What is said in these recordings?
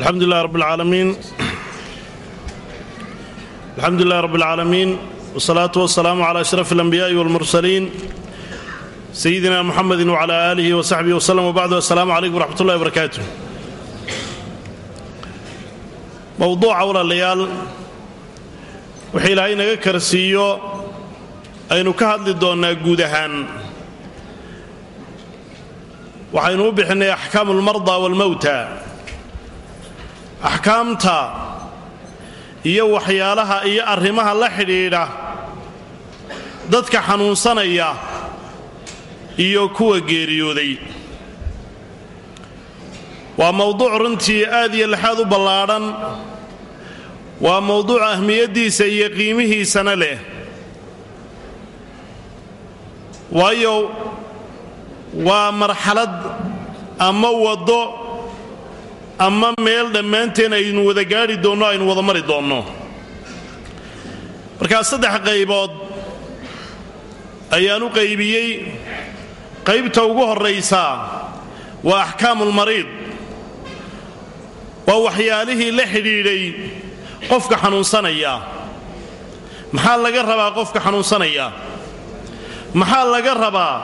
alxamdu lilahi rabb alcaalamiin alxamdu lilahi rabb alcaalamiin wasalaatu wasalaamu calaa ashraf alanbiyaa'i waalmursaliin sayidina muxamedin wacalaa aalihi wa saxbihi waslem wabacdu assalaamu calaykum waraxmat ullahi barakaatu mowduuca walaalayaal wixii ilaahay naga karsiiyo aynu ka hadli doonnaa guud ahaan. Waxaynu u bixinay axkaamu almardaa waalmowta axkaamta iyo waxyaalaha iyo arrimaha la xidhiidha dadka xanuunsanaya iyo kuwa geeriyooday. Waa mowduuc runtii aad iyo lixaad u ballaadhan waa mowduuc ahmiyaddiisa iyo qiimihiisana leh. Waayo waa marxalad ama waddo ama meel dhammaanteen aynu wada gaadhi doonno aynu wada mari doonno. Markaa saddex qaybood ayaan u qaybiyey. Qaybta ugu horraysaa waa axkaamulmariid waa waxyaalihii la xidhiidhay qofka xanuunsanaya. Maxaa laga rabaa qofka xanuunsanaya? Maxaa laga rabaa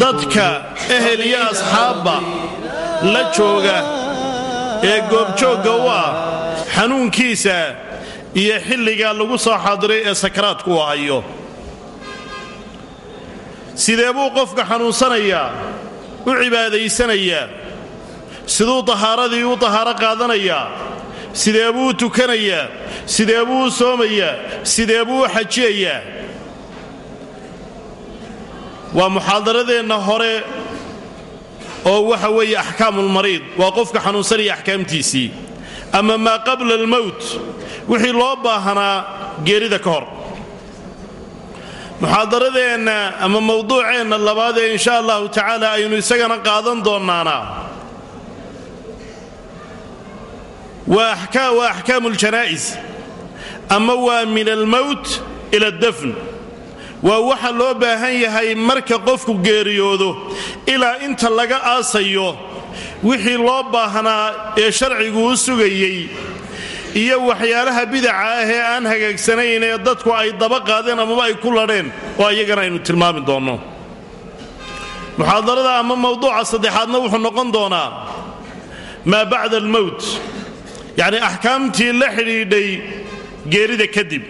dadka ehel iyo asxaabba la jooga ee goobjoogga u ah xanuunkiisa iyo xilliga lagu soo xaadiray ee sakaraadku u hayo sidee buu qofka xanuunsanayaa u cibaadaysanayaa siduu tahaaradii u tahaaro qaadanayaa sidee buu u tukanayaa sidee buu u soomayaa sidee buu u xajiyayaa waa muxaadaradeenna hore oo waxa weeye axkaamulmariid waa qofka xanuunsanaya axkaamtiisii. Ama maa qabla almowt wixii loo baahanaa geerida ka hor. Muxaadaradeenna ama mowduuceenna labaad ee insha allahu tacaala aynu isagana qaadan doonaana waa axkaamu ljanaa'is ama waa min almowt ila addafn waa waxa loo baahan yahay marka qofku geeriyoodo ilaa inta laga aasayo wixii loo baahnaa ee sharcigu u sugayey iyo waxyaalaha bidaca ah ee aan hagaagsanayn ee dadku ay daba qaadeen amaba ay ku ladheen oo iyagana aynu tilmaami doonno. Muxaadarada ama mowduuca saddexaadna wuxuu noqon doonaa maa bacda almowt yacni axkaamtii la xidhiidhay geerida kadib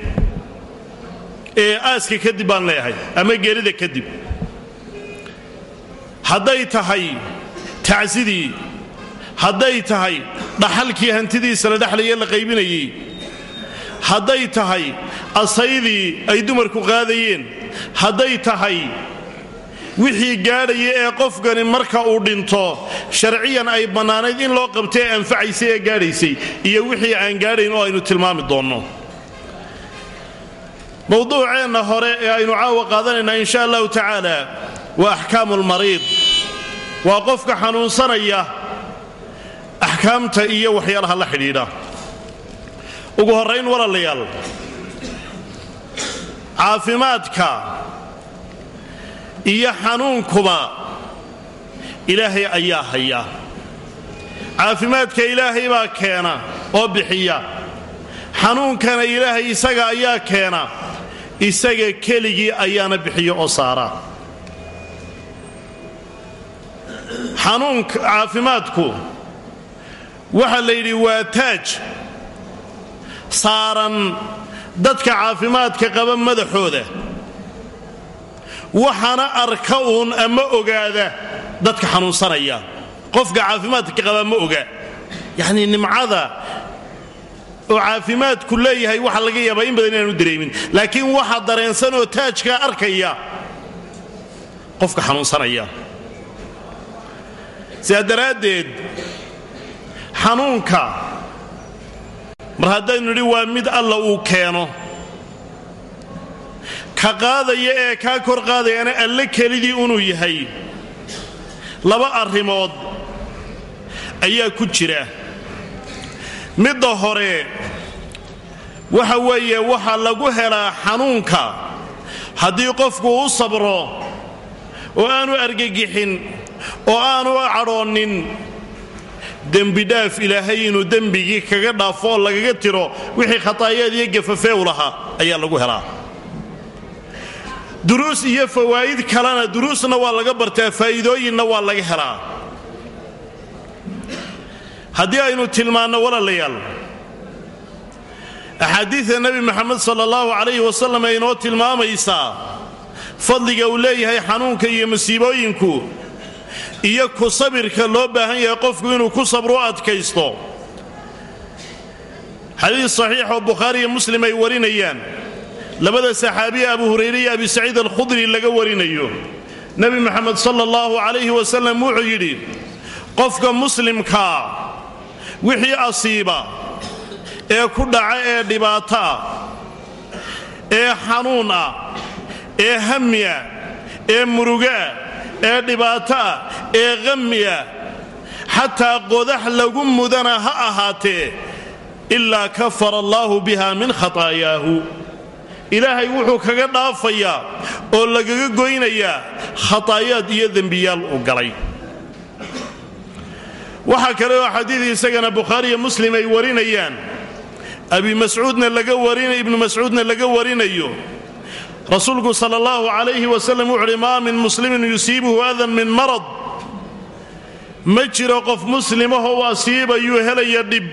ee aaska kadib baan leeyahay ama geerida kadib. Hadday tahay tacsidii hadday tahay dhaxalkii hantidiisa la dhexlaye la qaybinayey hadday tahay asaydii ay dumarku qaadayeen hadday tahay wixii gaadhaya ee qofkani marka uu dhinto sharciyan ay bannaanayd in loo qabtay ee anfacaysay ee gaadhaysay iyo wixii aan gaadhayn oo aynu tilmaami doonno mowduuceenna hore ee aynu caawa qaadanaynaa insha allahu tacaala waa axkaamu lmariid waa qofka xanuunsanaya axkaamta iyo waxyaalaha la xidhiidha. Ugu horrayn walaalayaal caafimaadka iyo xanuunkuba ilaahay ayaa haya. Caafimaadka ilaahay baa keena oo bixiya. Xanuunkana ilaahay isaga ayaa keena isaga keligii ayaana bixiyo oo saara. Xanuunka caafimaadku waxaa la yidhi waa taaj. Saaran dadka caafimaadka qaba madaxooda. Waxaana arka uun ama ogaada dadka xanuunsanaya. Qofka caafimaadka qaba ma oga. Yacnii nimcada oo caafimaadku leeyahay waxa laga yaabaa in badan inaanu dareemin. Laakiin waxa dareensanoo taajkaa arkaya qofka xanuunsanaya. Sidaa daraaddeed xanuunka mar haddaynu nidhi waa mid alla uu keeno. Ka qaadaya ee kaa kor qaadayana alle kelidii unuu yahay. Laba arrimood ayaa ku jira midda hore waxa weeye waxaa lagu helaa xanuunka. Haddii qofku u sabro oo aanu argagixin oo aanu cadhoonnin dembidhaaf ilaahay inuu dembigii kaga dhaafo oo lagaga tiro wixii khataayaad iyo gafafee u lahaa ayaa lagu helaa. Duruus iyo fawaa'id kalena duruusna waa laga bartaa faa'iidooyinna waa laga helaa haddii aynu tilmaanno walaalayaal. Axaadiida nebi moxamed sala allahu calayhi wasallam ee inoo tilmaamaysaa fadliga uu leeyahay xanuunka iyo masiibooyinku iyo ku sabirka loo baahan yahay qofku inuu ku sabro u adkaysto. Xadiis saxiix oo bukhaari iyo muslim ay warinayaan. Labada saxaabiye abu hurayre iyo abi saciid alkhudri laga warinayo. Nebi moxamed sala allahu calayhi wasallam wuxuu yidhi qofka muslimkaa wixii asiiba ee ku dhaca ee dhibaato ah ee xanuun ah ee hami ah ee murugaah ee dhibaato ee qami ah xataa qodax lagu mudana ha ahaatee ilaa kafara allaahu biha min khataayaahu. Ilaahay wuxuu kaga dhaafayaa oo lagaga goynayaa khataayaad iyo dembiyaal u galay waxaa kale oo xadiid isagana bukhaariyo muslim ay warinayaan. Abi mascuudna ibnu mascuudna laga warinayo. Rasuulku sala allahu calayhi wasalam wuxu uhi maa min muslimin yusiibuhu adan min marad. Ma jiro qof muslimahoo u asiibayuu helaya dhib.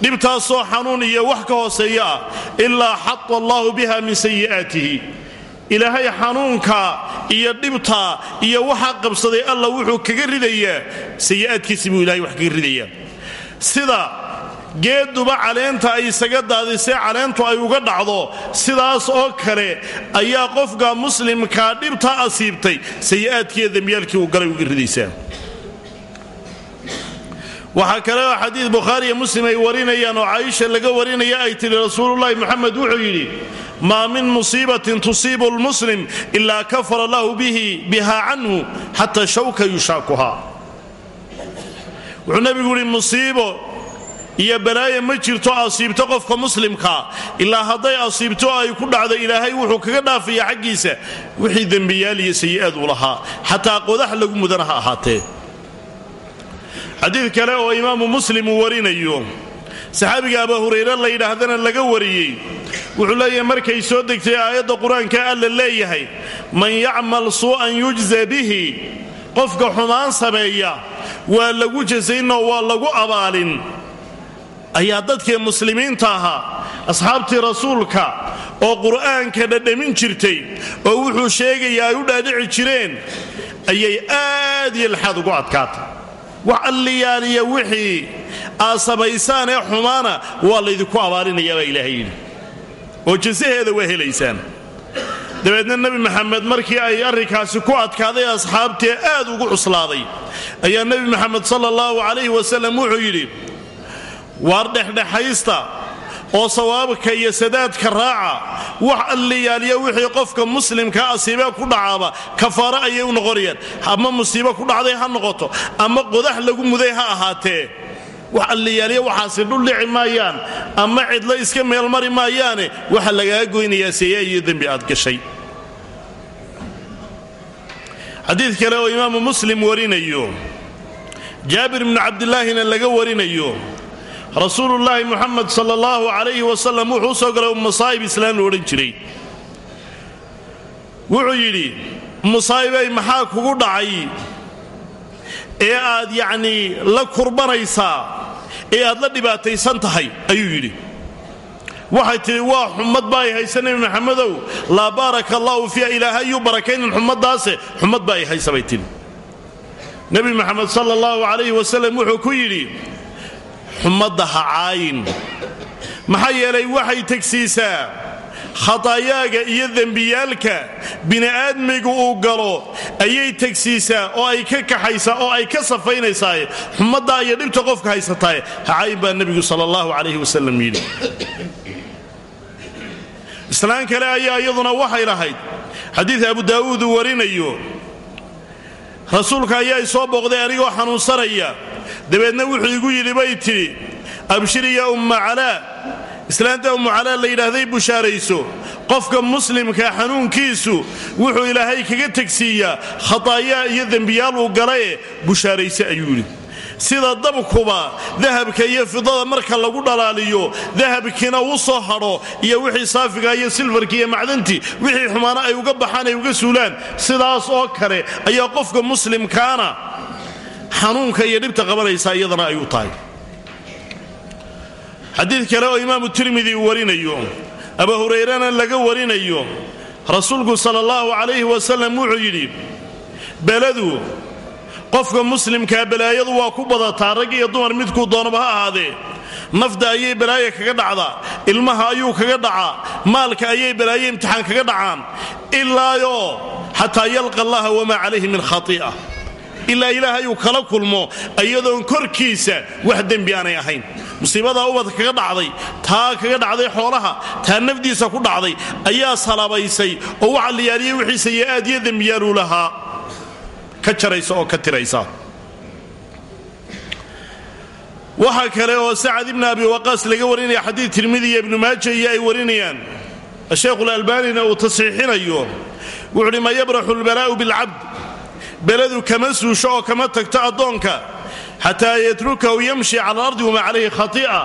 Dhibtaasoo xanuun iyo wax ka hooseeya ah. Ilaa xata allaahu biha min sayi'aatihi ilaahay xanuunka iyo dhibta iyo waxaa qabsaday alla wuxuu kaga ridayaa sayi'aadkiisi buu ilahay wax kaga ridayaa. Sida geeduba caleenta ay isaga daadisee caleentu ay uga dhacdo sidaas oo kale ayaa qofka muslimkaa dhibta asiibtay sayi'aadkiiyo dembiyaalkii uu galay uga ridaysaa waxaa kale oo xadiid bukhaariiyo muslim ay warinayaan oo caaisha laga warinaya ay tidhi rasuulullaahi moxamed wuxuu yidhi maa min musiibatin tusiibu lmuslim ilaa kafara lahu biha canhu xata shawka yushaakuha wuxuu nebigu yidhi musiibo iyo balaaya ma jirto asiibto qofka muslimka. Ilaa hadday asiibto ay ku dhacdo ilaahay wuxuu kaga dhaafaya xaggiisa. Wixii dembiyaal iyo sayi'aad u lahaa. Xataa qodax lagu mudana ha ahaatee xadiid kale oo imaamu muslim uu warinayo. Saxaabiga abaa hurayre la yidhaahdana laga wariyey. Wuxuu leeyahay markay soo degtay aayadda qur'aanka alla leeyahay man yacmal suu'an yujza bihi qofka xumaan sameeya waa lagu jasaynoo waa lagu abaalin. Ayaa dadkii muslimiinta ahaa asxaabtii rasuulka oo qur'aanka dhadhamin jirtay oo wuxuu sheegayaa ay u dhaadhici jireen ayay aad iyo laxaad ugu adkaatay wax alliyaaliya wixii aad samaysaan ee xumaana waa laydinku abaalinayaa baa ilaahay oo jasaheeda waa helaysaan. Dabeedna nebi maxamed markii ay arrinkaasi ku adkaaday asxaabtee aad ugu cuslaaday ayaa nebi maxamed sala allahu calayhi wasallam wuxuu yidhi waar dhexdhexaysta oo sawaabka iyo sadaadka raaca wax alliyaaliya wixii qofka muslimka asiibee ku dhacaaba kafaaro ayay u noqonayaan. Ama musiibo ku dhacday ha noqoto ama qodax lagu muday ha ahaatee. Wax alliyaaliya waxaasi dhuldhici maayaan ama cidlo iska meelmari maayaane waxa lagaga goynayaa seeya iyo dembi aad gashay. Xadiid kale oo imaamu muslim warinayo jaabir bnu cabdilaahina laga warinayo rasuulullaahi muxamed sala allahu calayhi wasalam wuxuu soo galay ummusaa'ib islaan lo jiray. Wuxuu yidhi ummusaa'ibay maxaa kugu dhacay? Ee aad yacnii la kurbanaysaa ee aad la dhibaataysan tahay ayuu yidhi. Waxay tidhi waa xumad baa ay haysa nebi maxamedow. Laa baaraka allaahu fiiha ilaahayuu barakaynin xumaddaase xumad baa ay haysa bay tidhi. Nebi maxamed sala calayhi wasalam wuxuu ku yidhi xumadda ha caayin. Maxaa yeelay waxay tegsiisaa khataayaaga iyo dembiyaalka bini'aadmigu uu galo ayay tegsiisaa oo ay ka kaxaysaa oo ay ka safaynaysaa xumaddaa iyo dhibta qofka haysatae ha caayin baa nebigu sala allahu calayhi wasalam yidhi. Islaan kale ayaa iyaduna waxay lahayd xadiid abu daa'uud uu warinayo rasuulka ayaa i soo booqday anigoo xanuunsanaya dabeedna wuxuu igu yidhi bay tidhi abshiri ya umma calaa islaanta ummu calaa la yidhaahday bushaarayso qofka muslimka xanuunkiisu wuxuu ilaahay kaga tegsiiyaa khataayaa iyo dembiyaal uu galae bushaarayse ayuu yidhi. Sida dabkuba dahabka iyo fidada marka lagu dhalaaliyo dahabkiina u soo hadho iyo wixii saafiga iyo silfarki iyo macdantii wixii xumaana ay uga baxaan ay uga suulaan sidaas oo kale ayaa qofka muslimkaana xanuunka iyo dhibta qabanaysa iyadana ay u tahay. Xadiid kale oo imaamu tirmidi uu warinayo abu hurayrana laga warinayo rasuulku sala allahu calayhi wasalam wuxuu yidhi beladu qofka muslimkaa balaayadu waa ku badataa rag iyo dumar midkuu doonaba ha ahaadee nafda ayay balaaye kaga dhacdaa ilmaha ayuu kaga dhacaa maalka ayay balaaye imtixaan kaga dhacaan ilaayoo xataa yalqa allaha wamaa calayhi min khati'a ilaa ilaahay uu kala kulmo iyadoon korkiisa wax dembi aanay ahayn. Musiibadaa ubadka kaga dhacday taa kaga dhacday xoolaha taa nafdiisa ku dhacday ayaa salabaysay oo waxa liyaaliyey wixii sayi'aad iyo dembiyaaluu lahaa. Ka jaraysa oo ka tiraysa. Waxaa kale oo sacad ibni abi waqaas laga warinaya xadiid tirmidi iyo ibnu maaja iyo ay warinayaan. Sheekhulalbaanina uu tasxiixinayo. Wuxu uhi ma yabraxu lbalaa'u bilcabd beladu kama suusho oo kama tagto addoonka xataa yatrukahu yamshi cala alardi wamaa calayhi khati'a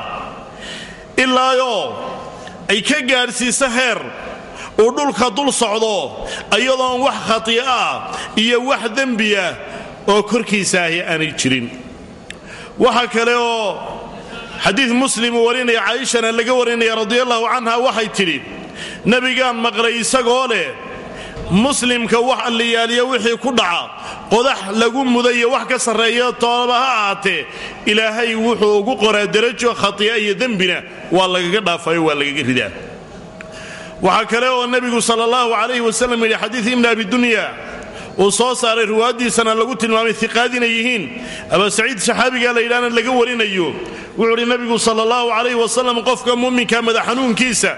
ilaayoo ay ka gaadhsiiso heer uu dhulka dul socdo iyadoon wax khati'ah iyo wax dembiah oo korkiisa ahi aanay jirin. Waxa kale oo xadiid muslim uu warinaya caaishana laga warinaya radiallahu canha waxay tidhi nebigaan maqlay isagoo leh muslimka wax alliyaaliya wixii ku dhaca qodax lagu mudayo wax ka sarreeya toolaba ha ahaatee ilaahay wuxuu ugu qoraa derajo khati'a iyo dembina waa lagaga dhaafayo waa lagaga ridaa. Waxaa kale oo nebigu sala allahu calayhi wasalam yidhi xadiid ibni abidunya uu soo saaray riwaayaddiisana lagu tilmaamay iqaad inay yihiin. Aba saciid saxaabiga la yidhahna laga warinayo wuxuu uhi nabigu sala allahu calayh wasalam qofka mu'minka madax xanuunkiisa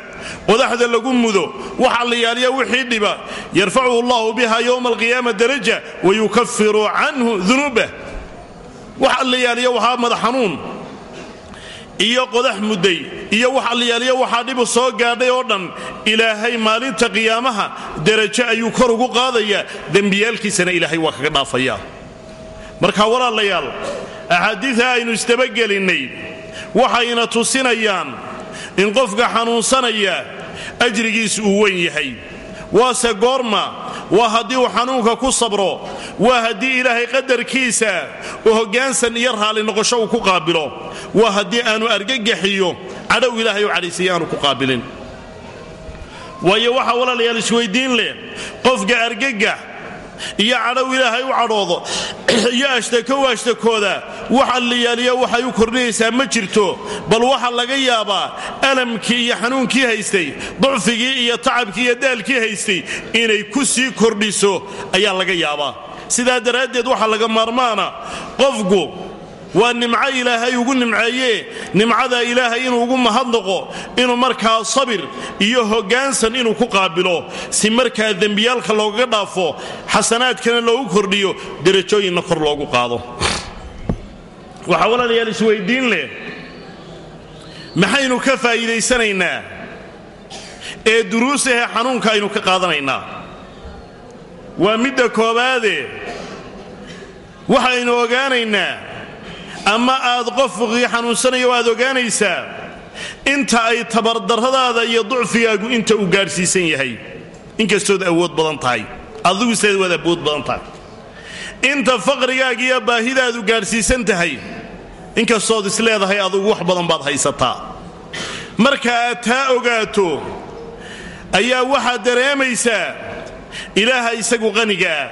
qodaxda lagu mudo waxa la yaaliya wixii dhiba yarfacuhu allahu biha yowma alqiyaama daraja wayukafiru canhu dunuubah. Waxa la yaaliya waxaa madax xanuun iyo qodax mudday iyo waxa la yaaliya waxaa dhibu soo gaadhay oo dhan. Ilaahay maalinta qiyaamaha derajo ayuu kor ugu qaadayaa dembiyaalkiisana ilaahay waa kaga dhaafaya. Marka walaalayaal axaadiida aynu isdabagelinnay waxayna tusinayaan in qofka xanuunsanaya ajrigiis uu weyn yahay. Waase goorma waa haddii uu xanuunka ku sabro waa haddii ilaahay qadarkiisa uu hoggaansan iyo raalli noqosho uu ku qaabilo waa haddii aanu argagaxiyo cadhow ilaahay u cadhaysiiya aanu ku qaabilin. Waayo waxaa walaalayaal isweyddiin leh qofka argagax iyo cadhow ilaahay u cadhoodo. Iyo ashtako u ashtakooda waxa liyaaliya waxay u kordhinaysaa ma jirto. Bal waxa laga yaabaa alamkii iyo xanuunkii haystay ducfigii iyo tacabkii iyo daalkii haystay inay ku sii kordhiso ayaa laga yaabaa. Sidaa daraaddeed waxaa laga maarmaana qofku waa nimco ilaahay ugu nimceeye. Nimcada ilaahay inuu ugu mahadnaqo inuu markaa sabir iyo hoggaansan inuu ku qaabilo. Si markaa dembiyaalka loogaga dhaafo xasanaadkana loogu kordhiyo derajooyinna kor loogu qaado. Waxaa walaalayaal isweyddiin leh. Maxaynu ka faa'iidaysanaynaa? Ee duruusahe xanuunka aynu ka qaadanaynaa. Waa midda koowaade waxaynu ogaanaynaa ama aad qofkii xanuunsanayo aad ogaanaysaa inta ay tabardarradaada iyo ducfigaagu inta uu gaadhsiisan yahay inkastood awood badan tahay. Adigu iseed waad awood badan tahay. Inta faqrigaaga iyo baahidaadu gaadhsiisan tahay inkastood isleedahay adugu wax badan baad haysataa. Marka aad taa ogaato ayaa waxaad dareemaysaa ilaaha isagu qanigaah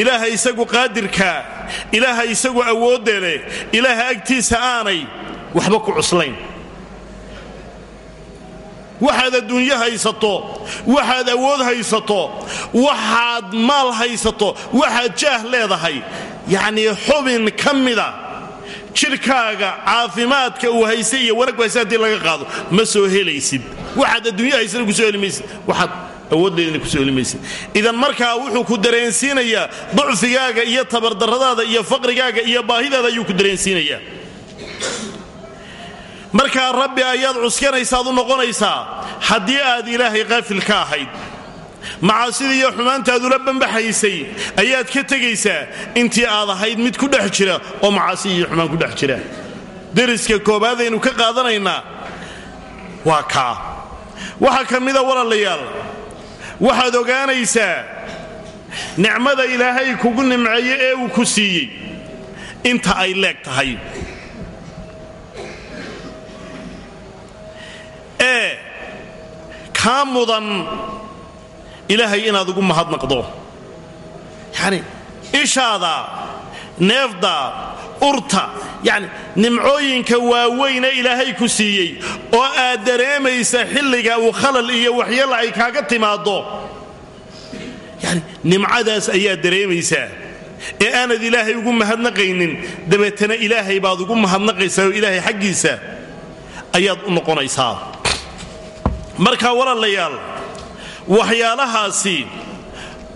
ilaaha isagu qaadirkaa ilaaha isagu awoodda leh ilaaha agtiisa aanay waxba ku cuslayn. Waxaad adduunyo haysato waxaad awood haysato waxaad maal haysato waxaad jaah leedahay. Yacnii xubin ka mida jidhkaaga caafimaadka uu haystay iyo wanaag haysta haddii laga qaado ma soo helaysid. Waxaad adduunyo haysana ku soo heli maysid waxaad awooddeedana ku soo heli maysid idan markaa wuxuu ku dareensiinayaa ducfigaaga iyo tabardarradaada iyo faqrigaaga iyo baahidaada ayuu ku dareensiinayaa. Markaa rabbi ayaad cuskanaysaad u noqonaysaa haddii aad ilaahay qaafil ka ahayd macaasidii iyo xumaantaadula bambaxaysay ayaad ka tegaysaa intii aad ahayd mid ku dhex jira oo macaasi iyo xumaan ku dhex jira. Deriska koobaadaynu ka qaadanaynaa waa kaa. Waxaa ka mida walaalayaal waxaad ogaanaysaa nicmada ilaahay kugu nimceeye ee uu ku siiyey. Inta ay leeg tahay. Ee kaa mudan ilaahay inaad ugu mahadnaqdo. Yacni ishaada neefda urta yacni nimcooyinka waaweyne ilaahay ku siiyey oo aad dareemaysa xilliga uu khalal iyo waxyeella ay kaaga timaaddo. Yani nimcadaas ayaad dareemaysaa. Ee aanad ilaahay ugu mahadnaqaynin dabeetana ilaahay baad ugu mahadnaqaysaa oo ilaahay xaggiisa ayaad u noqonaysaa. Marka walaalayaal waxyaalahaasi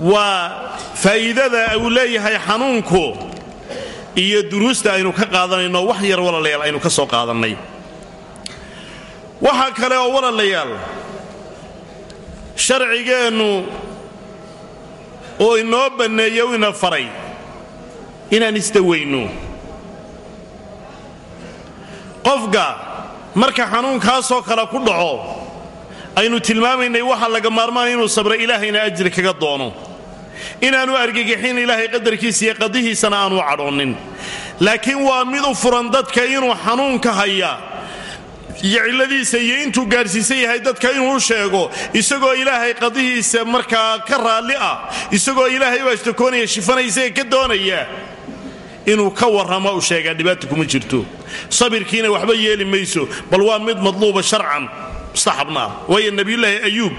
waa faa'iidada uu leeyahay xanuunku iyo duruusta aynu ka qaadanayno wax yar walaalayaal aynu ka soo qaadannay. Waxaa kale oo walaalayaal sharcigeennu oo inoo banneeyo u ina faray inaan isdawayno qofka marka xanuunkaasoo kale ku dhaco aynu tilmaamaynay waxaa laga maarmaanaya inuu sabra ilaahayna ajri kaga doono inaanu argagixin ilaahay qadarkiisa iyo qadihiisana aanu cadhoonnin laakiin waa mid u furan dadka inuu xanuunka haya iyo cilladiisa iyo intuu gaadhsiisan yahay dadka inuu sheego isagoo ilaahay qadihiisa markaa ka raalli ah isagoo ilaahay u ashtakoonaya shifanaysa ee ka doonaya inuu ka warramo u sheegaa dhibaata kuma jirto. Sabirkiina waxba yeeli mayso bal waa mid madluuba sharcan mustaxabna ah. Waayo nebiyulaahi ayuub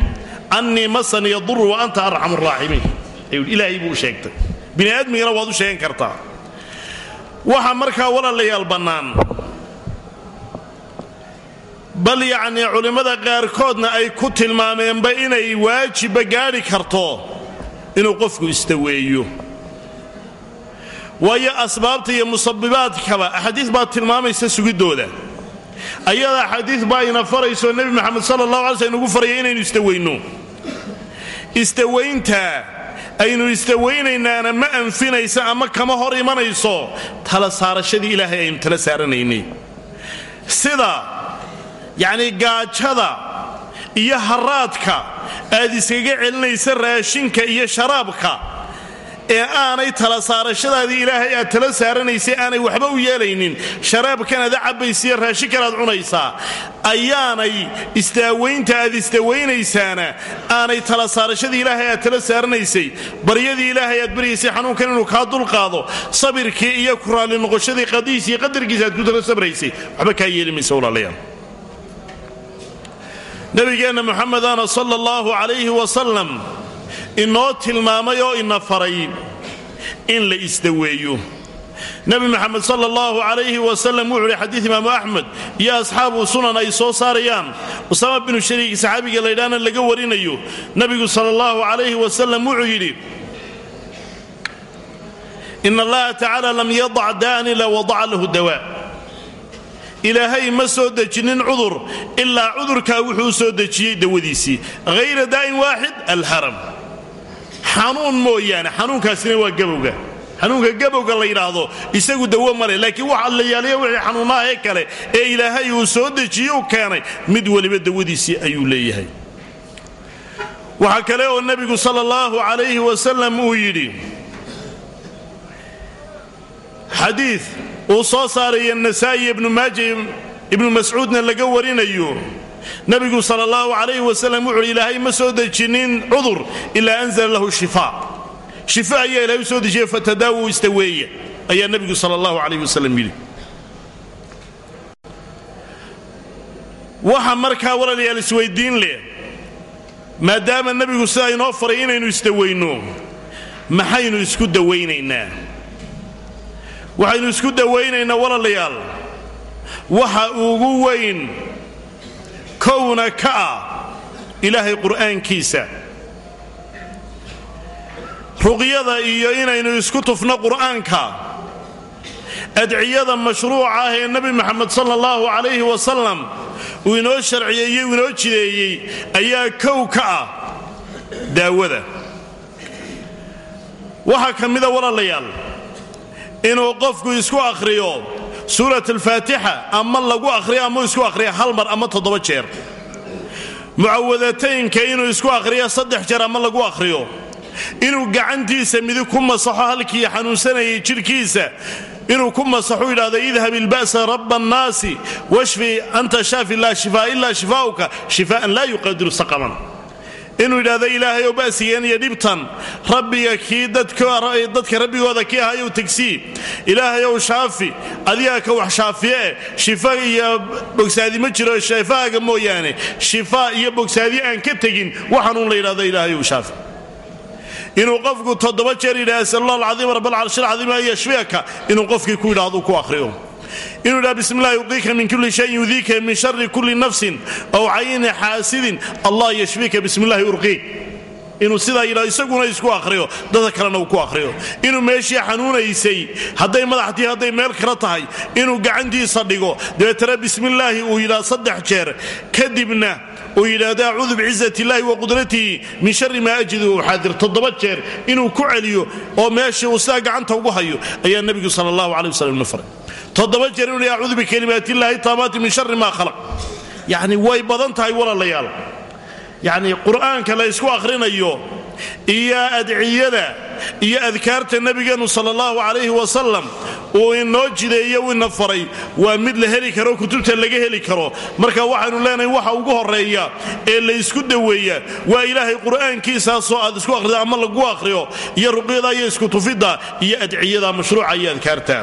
annii masan yaduru wa anta arxamu raaximiin ayuu ilaahay buu sheegtay. Bini aadmigana waad u sheegan kartaa. Waxa markaa walaalayaal bannaan. Bal yacnii culimmada qaarkoodna ay ku tilmaameenba inay waajibba gaadhi karto inuu qofku istaweeyo. Waayo asbaabta iyo musabibaadkaba axaadiis baa tilmaamaysa sugiddooda ayada axaadiis baa ina farayso nebi moxamed sala allahu alay slm nugu faraya inaynu istaweyno istawaynta aynu istawaynaynana ma anfinaysa ama kama hor imanayso tala saarashadii ilaahay aynu tala saaranaynay. Sida yacnii gaajada iyo haraadka aad iskaga celinaysa raashinka iyo sharaabka ee aanay tala saarashadaadii ilaahay aad tala saaranaysay aanay waxba u yeelaynin. Sharaabkanaad cabbaysiiyo raashinkanaad cunaysaa. Ayaanay istaawaynta aad istawaynaysaana aanay tala saarashadii ilaahay aad tala saaranaysay. Baryadii ilaahay aad baryaysay xanuunkan inuu kaa dulqaado sabirkii iyo ku raalli noqoshadii qadiis iyo qadarkiisa aad ku tala sabraysay. Waxba kaa yeeli maysa walaalayaal. Nabigeenna muxamedana sala allahu calayhi wasalam inoo tilmaamay oo ina faray in la isdaweeyo. Nebi moxamed sala allahu calayhi wasalam wuxuu uhi xadiid imaamu axmed iyo asxaabu sunan ay soo saarayaan. Usaama binu shariik saxaabiga laydhaana laga warinayo. Nebigu sala allahu calayhi wasalam wuxuu yidhi in allaha tacaala lam yadac da'an ila wadaca lahu dawaa ilaahay ma soo dejinin cudur ilaa cudurkaa wuxuu u soo dejiyey dawadiisii. Hayra daa'in waaxid alharam xanuun mooyaane xanuunkaasina waa gabowga. Xanuunka gabowga la yidhaahdo isagu dawo male laakiin waxa la yaaliya wixii xanuunaha ee kale ee ilaahay uu soo dejiye u keenay mid weliba dawadiisii ayuu leeyahay. Waxaa kale oo nebigu sala allahu calayhi wasalam uu yidhi xadiid uu soo saaraya nasaa'i ibnu maaja ibnu mascuudna laga warinayo nebigu sala allahu calayhi wasalam wuxuuhi ilaahay ma soo dejinin cudur ilaa anzala lahu shifaa. Shifa ayaa ilahay u soo dejiye fatadaawu istaweeya ayaa nebigu sala allahu calayhi wasalam yidhi. Waxa markaa walaalayaal isweyddiin leh maadaama nebigu sidaa inoo faray inaynu isdawayno maxaynu isku dawaynaynaa waxaynu isku dawaynaynaa walaalayaal waxa ugu weyn kowna ka ah ilaahay qur'aankiisa. Ruqyada iyo inaynu isku tufno qur'aanka. Adciyada mashruuca ah ee nebi moxamed sala allahu calayhi wasalam uu inoo sharciyeeyey uu inoo jideeyey ayaa kow ka ah daawada. Waxaa ka mida walaalayaal inuu qofku isku akhriyo suurat alfaatixa ama lagu akhriyo ama isku akhriyo hal mar ama toddoba jeer. Mucawadataynka inuu isku akhriyo saddex jeer ama lagu akhriyo. Inuu gacantiisa midig ku masaxo halkii xanuunsanayay jidhkiisa inuu ku masaxu yidhahdo idhab ilba'sa raba annaasi washfi anta shaafi laa shifaa ilaa shifaa'uka shifaa'an laa yuqadiru saqaman inuu yidhaahdo ilaahay oo ba'sigeen iyo dhibtan. Rabbiga kii dadka rabbigooda kii ahayow tegsii ilaahay ow shaafi. Adigaa ka wax shaafiye. Shifa iyo bogsaadi ma jiro shifaaga mooyaane. Shifaa iyo bogsaadi aan ka tegin waxaanuun la yidhahdo ilaahay ow shaafi. Inuu qofku toddoba jeer yidhaha alcaiim rabbalcarshi alcaiim an yashfiyaka inuu qofkii ku yidhahdo ku akhriyo inuu yidhaha bismillahi yuqiika min kulli shayin yudiika min shari kulli nafsin aw cayni xaasidin allah yashfika bismillahi urqiik inuu sidaa yidhahdo isaguna isku akhriyo dadka kalena uu ku akhriyo. Inuu meeshii xanuunaysay hadday madaxtii hadday meel kala tahay inuu gacantiisa dhigo dabeetana bismillaahi uu yidhahdo saddex jeer. Kadibna uu yidhaahdo acuudu bicizat illahi wa qudratihi min shari maa ajidu uxaadir. Toddoba jeer inuu ku celiyo oo meeshii uu sidaa gacanta ugu hayo ayaa nebigu sala allahu na faray toddoba jeer inuu yidhi acuudu bikalimaatillahi taamaati min shari maa khalaq. Yacni way badan tahay walaalayaal. Yacni qur'aanka la ysku akhrinayo iyo adciyada iyo adkaarta nebigeennu sala allahu calayhi wasalam uu inoo jideeyo ina faray waa mid la heli karo kutubta laga heli karo. Marka waxaynu leenahay waxa ugu horreeya ee laysku daweeya waa ilaahay qur'aankiisaasoo aad isku akhrido ama lagu akhriyo iyo ruqyada iyo iskutufidda iyo adciyada mashruuca iyo adkaarta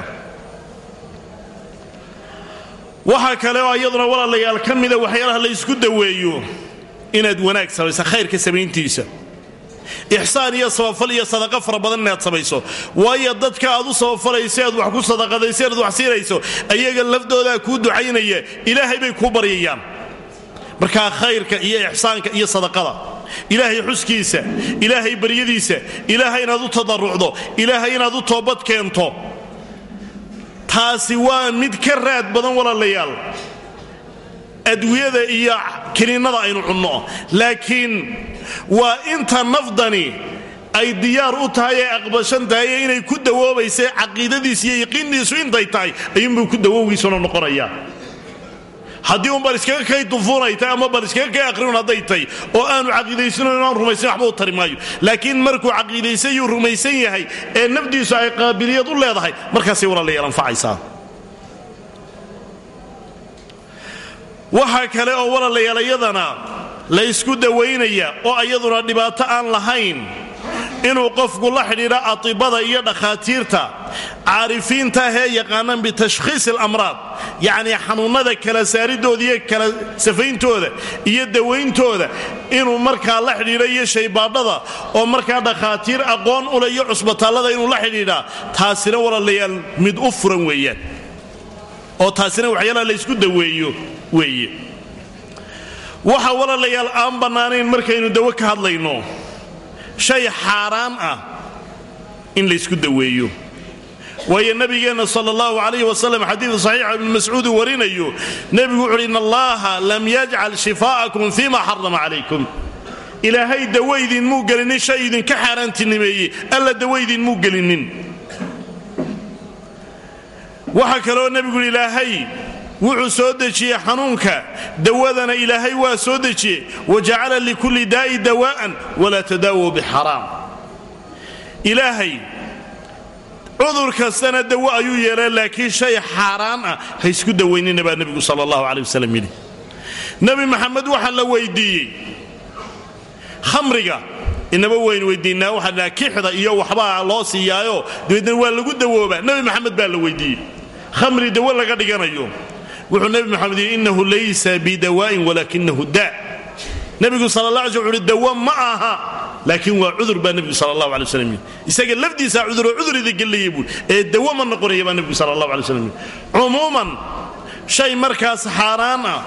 waxaa kale oo iyaduna walaalayaal ka mida waxyaalaha laysku daweeyo inaad wanaag samaysa khayrka samayntiisa ixsaan iyo sabafal iyo sadaqa fara badan inaad samayso. Waayo dadka aad u sabafalaysa aad wax ku sadaqadaysa aad wax siinayso ayaga lafdoodaa kuu ducaynaya ilaahay bay kuu baryayaan. Markaa khayrka iyo ixsaanka iyo sadaqada ilaahay xuskiisa ilaahay baryadiisa ilaahay inaad u tadarucdo ilaahay inaad u toobad keento taasi waa mid ka raad badan walaalayaal. Adwiyada iyo kiniinnada aynu cunno. Laakiin waa inta nafdani ay diyaar u tahay ee aqbashan tahay inay ku dawoobaysa caqiidadiis iyo yaqiindiisu intay tahay ayuunbuu ku dawowgiisuna noqonayaa haddii un bal iskaga kay dufuunay ama bal iskaga kay aqriun hadday tahay oo aanu caqiidaysano inaan rumaysan waxba u tari laakiin markuu caqiidaysan yuu rumaysan yahay ee nafdiisu ay qaabiliyad u leedahay markaasay walaalayaal anfacaysaa waxaa kale oo walaalayaal iyadana la ysku dawaynaya oo ayaduna dhibaato aan lahayn inuu qofku la xidhiidha atibada iyo dhakhaatiirta caarifiinta ahee yaqaanaan bitashkhiis alamraad yacnii xanuunnada kala saaridooda iyo kala safayntooda iyo dawayntooda inuu markaa la xidhiidho iyo shaybaadhada oo markaa dhakhaatiir aqoon ule iyo cusbitaallada inuu la xidhiidhaa taasina walaalayaal mid u furan weeyaan. Oo taasina waxyaalaha laysku daweeyo weeye. Waxa walaalayaal aan bannaanayn markaynu dawo ka hadlayno shay xaaraan ah in laysku daweeyo. Waayo nabigeenna sal allahu calayh wasalam xadiid saxiixa ibnu mascuud uu warinayo nebigu wuxuuhi in allaha lam yajcal shifaa'akum fima xarama calaykum ilaahay dawaydin muu gelinin shay idinka xaaraantinimeeye alla dawaydin muu gelinin. Waxaa kaloo nebigu ilaahay wuxuu soo dejiyey xanuunka. Dawadana ilaahay waa soo dejiyey. Wajacala likulli daa'i dawaa'an walaa tadaawaw bixaraam. Ilaahay cudur kastana dawo ayuu yeelaa laakiin shay xaaraan ah ha isku dawaynina baa nebigu sala allahu caley wasalam yidhi. Nebi maxamed waxaa la weydiiyey khamriga inaba waynu weydiinaa waxaa dhaha kixda iyo waxbaa loo siiyaayo dabeedna waa lagu dawoobaa. Nebi maxamed baa la weydiiyey khamri dawo laga dhiganayo wuxuu nebi maxamed yidhi innahu laysa bidawaa'in walaakinahu daa. Nebigu sala la uhi dawo ma aha. Laakiin waa cudur baa nebigu sala allahu alay waslam yidhi. Isaga lafdiisaa cuduroo cudurida gelaya buui ee dawo ma noqonaya baa nebigu sala allahu alay yidhi. Cumuuman shay markaas xaaraan ah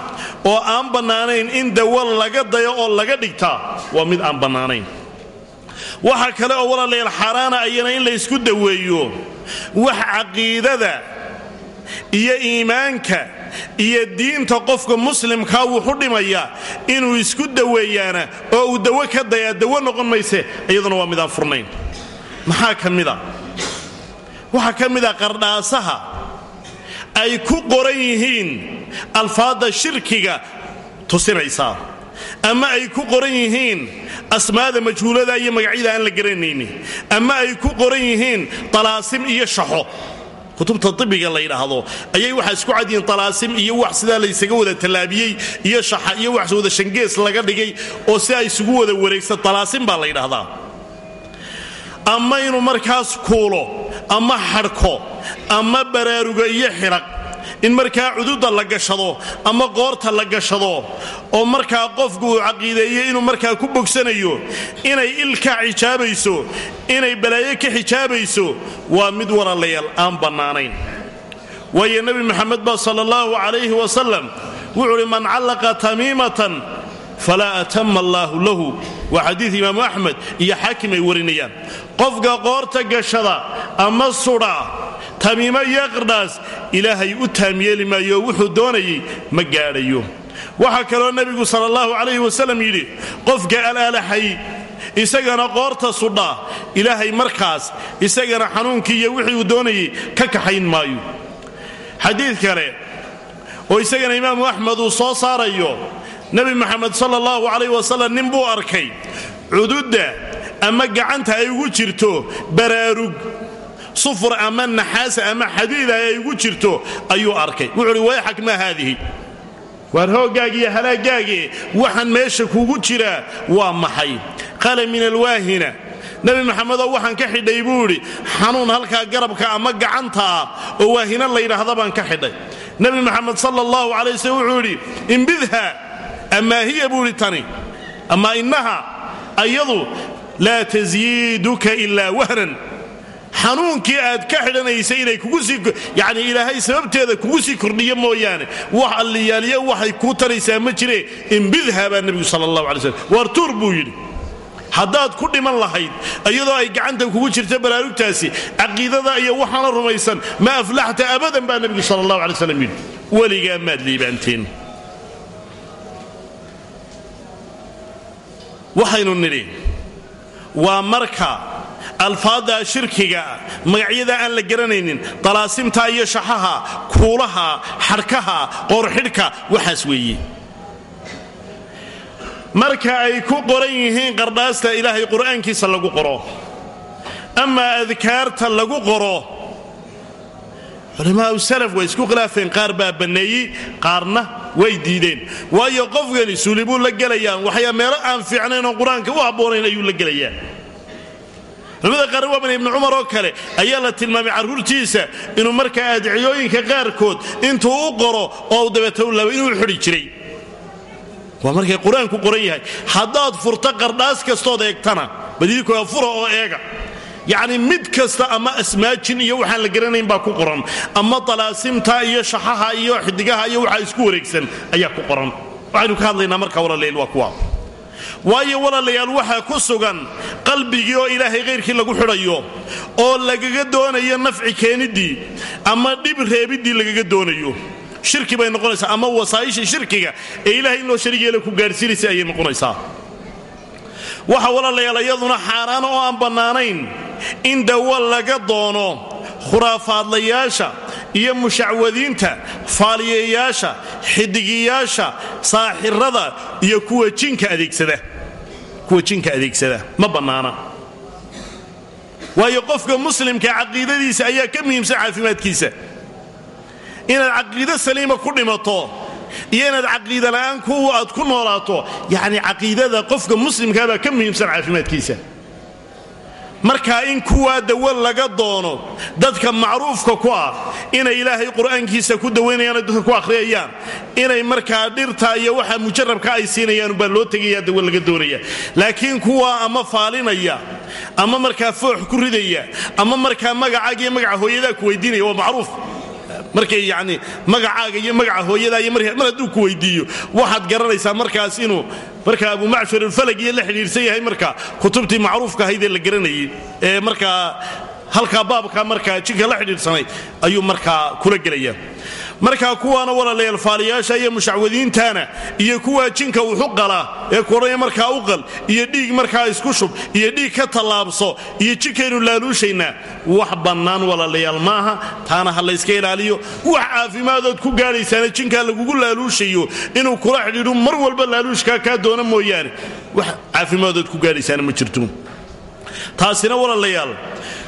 oo aan bannaanayn in dawo laga dayo oo laga dhigtaa waa mid aan bannaanayn. Waxa kale oo walaalayaal xaaraana ayana in la ysku daweeyo wax caqiidada iyo iimaanka iyo diinta qofka muslimkaa wuxu dhimaya inuu isku daweeyaana oo uu dawo ka dayaa dawo noqon mayse iyaduna waa midaan furnayn. Maxaa ka mida waxaa ka mid a qardhaasaha ay ku qoran yihiin alfaadda shirkiga tusinaysaa ama ay ku qoran yihiin asmaada majhuulada iyo magacyada aan la garanayni ama ay ku qoran yihiin talaasim iyo shaxo kutubta ibiga la yidhaahdo. Ayay waxaa isku cadyihiin talaasim iyo wax sidaa laysaga wada tallaabiyey iyo shaxa iyo wax wada shangees laga dhigay oo si ay isugu wada wareegsa talaasim baa la yidhaahdaa. Ama inuu markaas kuulo ama xadhko ama baraaruga iyo xidhaq in markaa cududa la gashado ama qoorta la gashado oo markaa qofku uu caqiideeyey inuu markaa ku bogsanayo inay il ka xijaabayso inay balaayo ka xijaabayso waa mid walaalayaal aan bannaanayn. Waayo nebi maxamed ba sala allahu calayhi wasalam wuxuu uhi man callaqa tamiimatan falaa atama allaahu lahu. Waa xadiid imaamu axmed iyo xaakim ay warinayaan. Qofka qoorta gashada ama sudha tamiimo iyo qardhaas ilaahay u taamyeeli maayo wuxuu doonayay ma gaadhayo. Waxaa kaloo nebigu sala allahu calayhi wasalam yidhi qofka alaalaxay isagana qoorta sudha ilaahay markaas isagana xanuunkii iyo wixii uu doonayay ka kaxayn maayo. Xadiid kale oo isagana imaamu axmed uu soo saarayo nebi maxamed sala allahu calayh wasalam nin buu arkay cududda ama gacanta ay ugu jirto baraarug sufur ama naxaasa ama xadiida ay ugu jirto ayuu arkay. Wuxuu uhi wayxak maa haadihi. Waar hooggaagi iyo halaagaagii waxaan meesha kugu jiraa waa maxay? Qala min alwaahina. Nebi maxamedoo waxaan ka xidhay buu idhi xanuun halkaa garabka ama gacanta ah oo waahina la yidhaahda baan ka xidhay. Nebi maxamed sala allahu calay waslm wuxuu yidhi imbidha amaa hiya buu idhi laa tasyiiduka ilaa wahnan xanuunkii aad ka xidhanaysay inay yani ilaahay sababteeda kugu sii kordhiyo mooyaane. Wax alliyaaliya waxay kuu taraysaa ma jire imbidha baa nebigu sala allahu alay slm waar tuur buu yidhi haddaad ku dhiman lahayd iyadoo ay gacanta kugu jirta baraarugtaasi caqiidada iyo waxaana rumaysan ma aflaxta abadan baa nebigu sala allahu alay slam weligaa maad liibaanteen. Waxaynu nidhi waa marka alfaadda shirkiga magacyada aan la garanaynin dalaasimta iyo shaxaha kuulaha xadhkaha qoorxidhka waxaas weeye marka ay ku qoran yihiin qardhaasta ilaahay qur'aankiisa lagu qoro amaa adkaarta lagu qoro culammaau salaf way isku khilaafeen qaar baa banneeyey qaarna way diideen. Waayo qofkani suuli buu la gelayaa waxyaa meelo aan fiicnayn oo qur'aanka u habboonayn ayuu la gelayaa culamada qaar waaban ibnu cumar oo kale ayaa la tilmaamay carruurtiisa inuu markaa adciyooyinka qaarkood intuu u qoro oo dabeeta u inuu xidhi jiray. Waa markay qur'aanku qoran yahay haddaad furto qardhaas kastood eegtana badiidkooda fura oo eega. Yacni mid kasta ama asmaajin iyo waxaan la garanayn baa ku qoran ama talaasimta iyo shaxaha iyo xidigaha iyo waxaa isku wareegsan ayaa ku qoran. Waxaynu ka hadlaynaa marka walaalayaal waa kuwa waayo walaalayaal waxaa ku sugan qalbigii oo ilaahay khayrkii lagu xidhayo oo lagaga doonayo nafci keeniddii ama dhib reebiddii lagaga doonayo. Shirki bay noqonaysaa ama wasaa'ishii shirkiga ee ilahay in loo sharigeela ku gaadhsiinaysa ayay noqonaysaa. Waxa walaalayaal iyaduna xaaraan oo aan bannaanayn in dawo laga doono khuraafaadlayaasha iyo mushacwadiinta faaliyayaasha xidigiyaasha saaxirada iyo kuwa jinka adeegsada kuwa jinka adeegsada ma bannaana. Waayo qofka muslimka caqiidadiisa ayaa ka muhiimsan caafimaadkiisa. Inaad caqiido saliima ku dhimato iyo inaad caqiida la'aan kuwa aad ku noolaato yacni caqiidada qofka muslimkaabaa ka muhiimsan caafimaadkiisa markaa in kuwaa dawo laga doono dadka macruufka ku ah inay ilaahay qur'aankiisa ku dawaynayaan dadka ku akhriyayaan inay markaa dhirta iyo waxa mujarabka ay siinayaan baa loo tegaya dawo laga doonaya. Laakiin kuwa ama faalinaya ama markaa foox ku ridaya ama markaa magacaaga iyo magaca hooyadaa ku weydiinaya waa macruuf markay yani magacaaga iyo magaca hooyadaa iyo mar hadduu ku weydiiyo. Waxaad garanaysaa markaas inuu marka abumacshar alfalag iyo la xidhiirsan yahay marka kutubtii macruufka ahayd ee la garanayay. Ee markaa halkaa baabka markaa jinka la xidhiidhsanay ayuu markaa kula gelaya markaa kuwaana walaalayaal faaliyaasha iyo mushacwadiintaana iyo kuwaa jinka wuxu qalaa ee kuodhanya markaa u qal iyo dhiig markaa isku shub iyo dhiig ka tallaabso iyo jinkaynu laaluushaynaa wax bannaan walaalayaal maaha taana ha layska ilaaliyo. Wax caafimaadood ku gaadhaysaana jinkaa lagugu laaluushayo inuu kula xidhiidhu mar walba laaluushkaa kaa doona mooyaane. Wax caafimaadood ku gaadhaysaana ma jirto. Taasina walaalayaal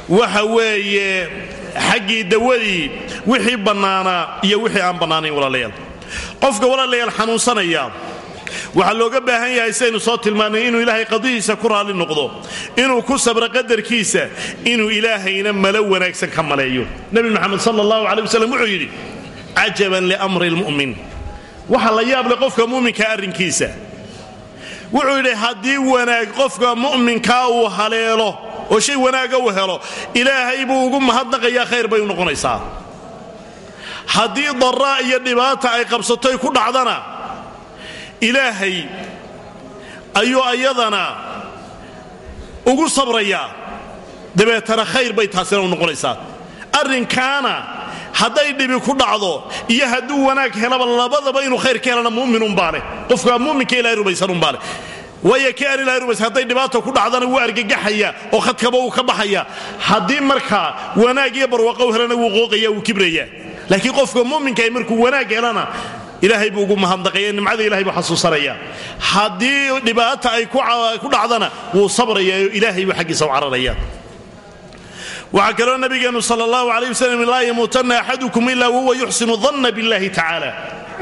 waxa weeye xaggii dawadii wixii bannaanaa iyo wixii aan bannaanayn walaalayaal. Qofka walaalayaal xanuunsanaya waxaa looga baahan yahay sidaynu soo tilmaannay inuu ilaahay qadihiisa ku raalli noqdo inuu ku sabro qadarkiisa inuu ilaahayna malo wanaagsan ka maleeyo. Nebi moxamed sala allahu calay wasalam wuxuu yidhi cajaban liamri lmu'min waxa la yaab leh qofka mu'minka arrinkiisa. Wuxuu yidhi haddii wanaag qofka mu'minkaa uu haleelo oo shay wanaaga uu helo ilaahay buu ugu mahadnaqayaa khayr bay u noqonaysaa. Haddii daraa iyo dhibaata ay qabsatoy ku dhacdana ilaahay ayuu ayadana ugu sabrayaa dabeetana khayr bay taasina u noqonaysaa. Arrinkaana hadday dhibi ku dhacdo iyo hadduu wanaag helaba labadaba inuu khayr ka helana mu'minunbaa leh qofka mu'minka ilahay rumaysanunbaa ilahay rumaysan hadday dhibaata ku dhacdana wuu argagaxaya oo khadkaba wuu ka baxaya haddii markaa wanaag iyo barwaaqo helana wuu qooqaya wuu kibraya laakiin qofka mu'minkaah markuu wanaag helana ilaahay buu ugu mahadnaqaya nimcada ilahay buu xasuusanaya haddii dhibaata ay ku dhacdana wuu sabraya ilaahay buu xaggiisa u cararaya. Waxaa kaloo nabigeennu sal allahu alay wasalam laa yamuutanna axadukum ilaa wahuwa yuxsinu billahi tacaala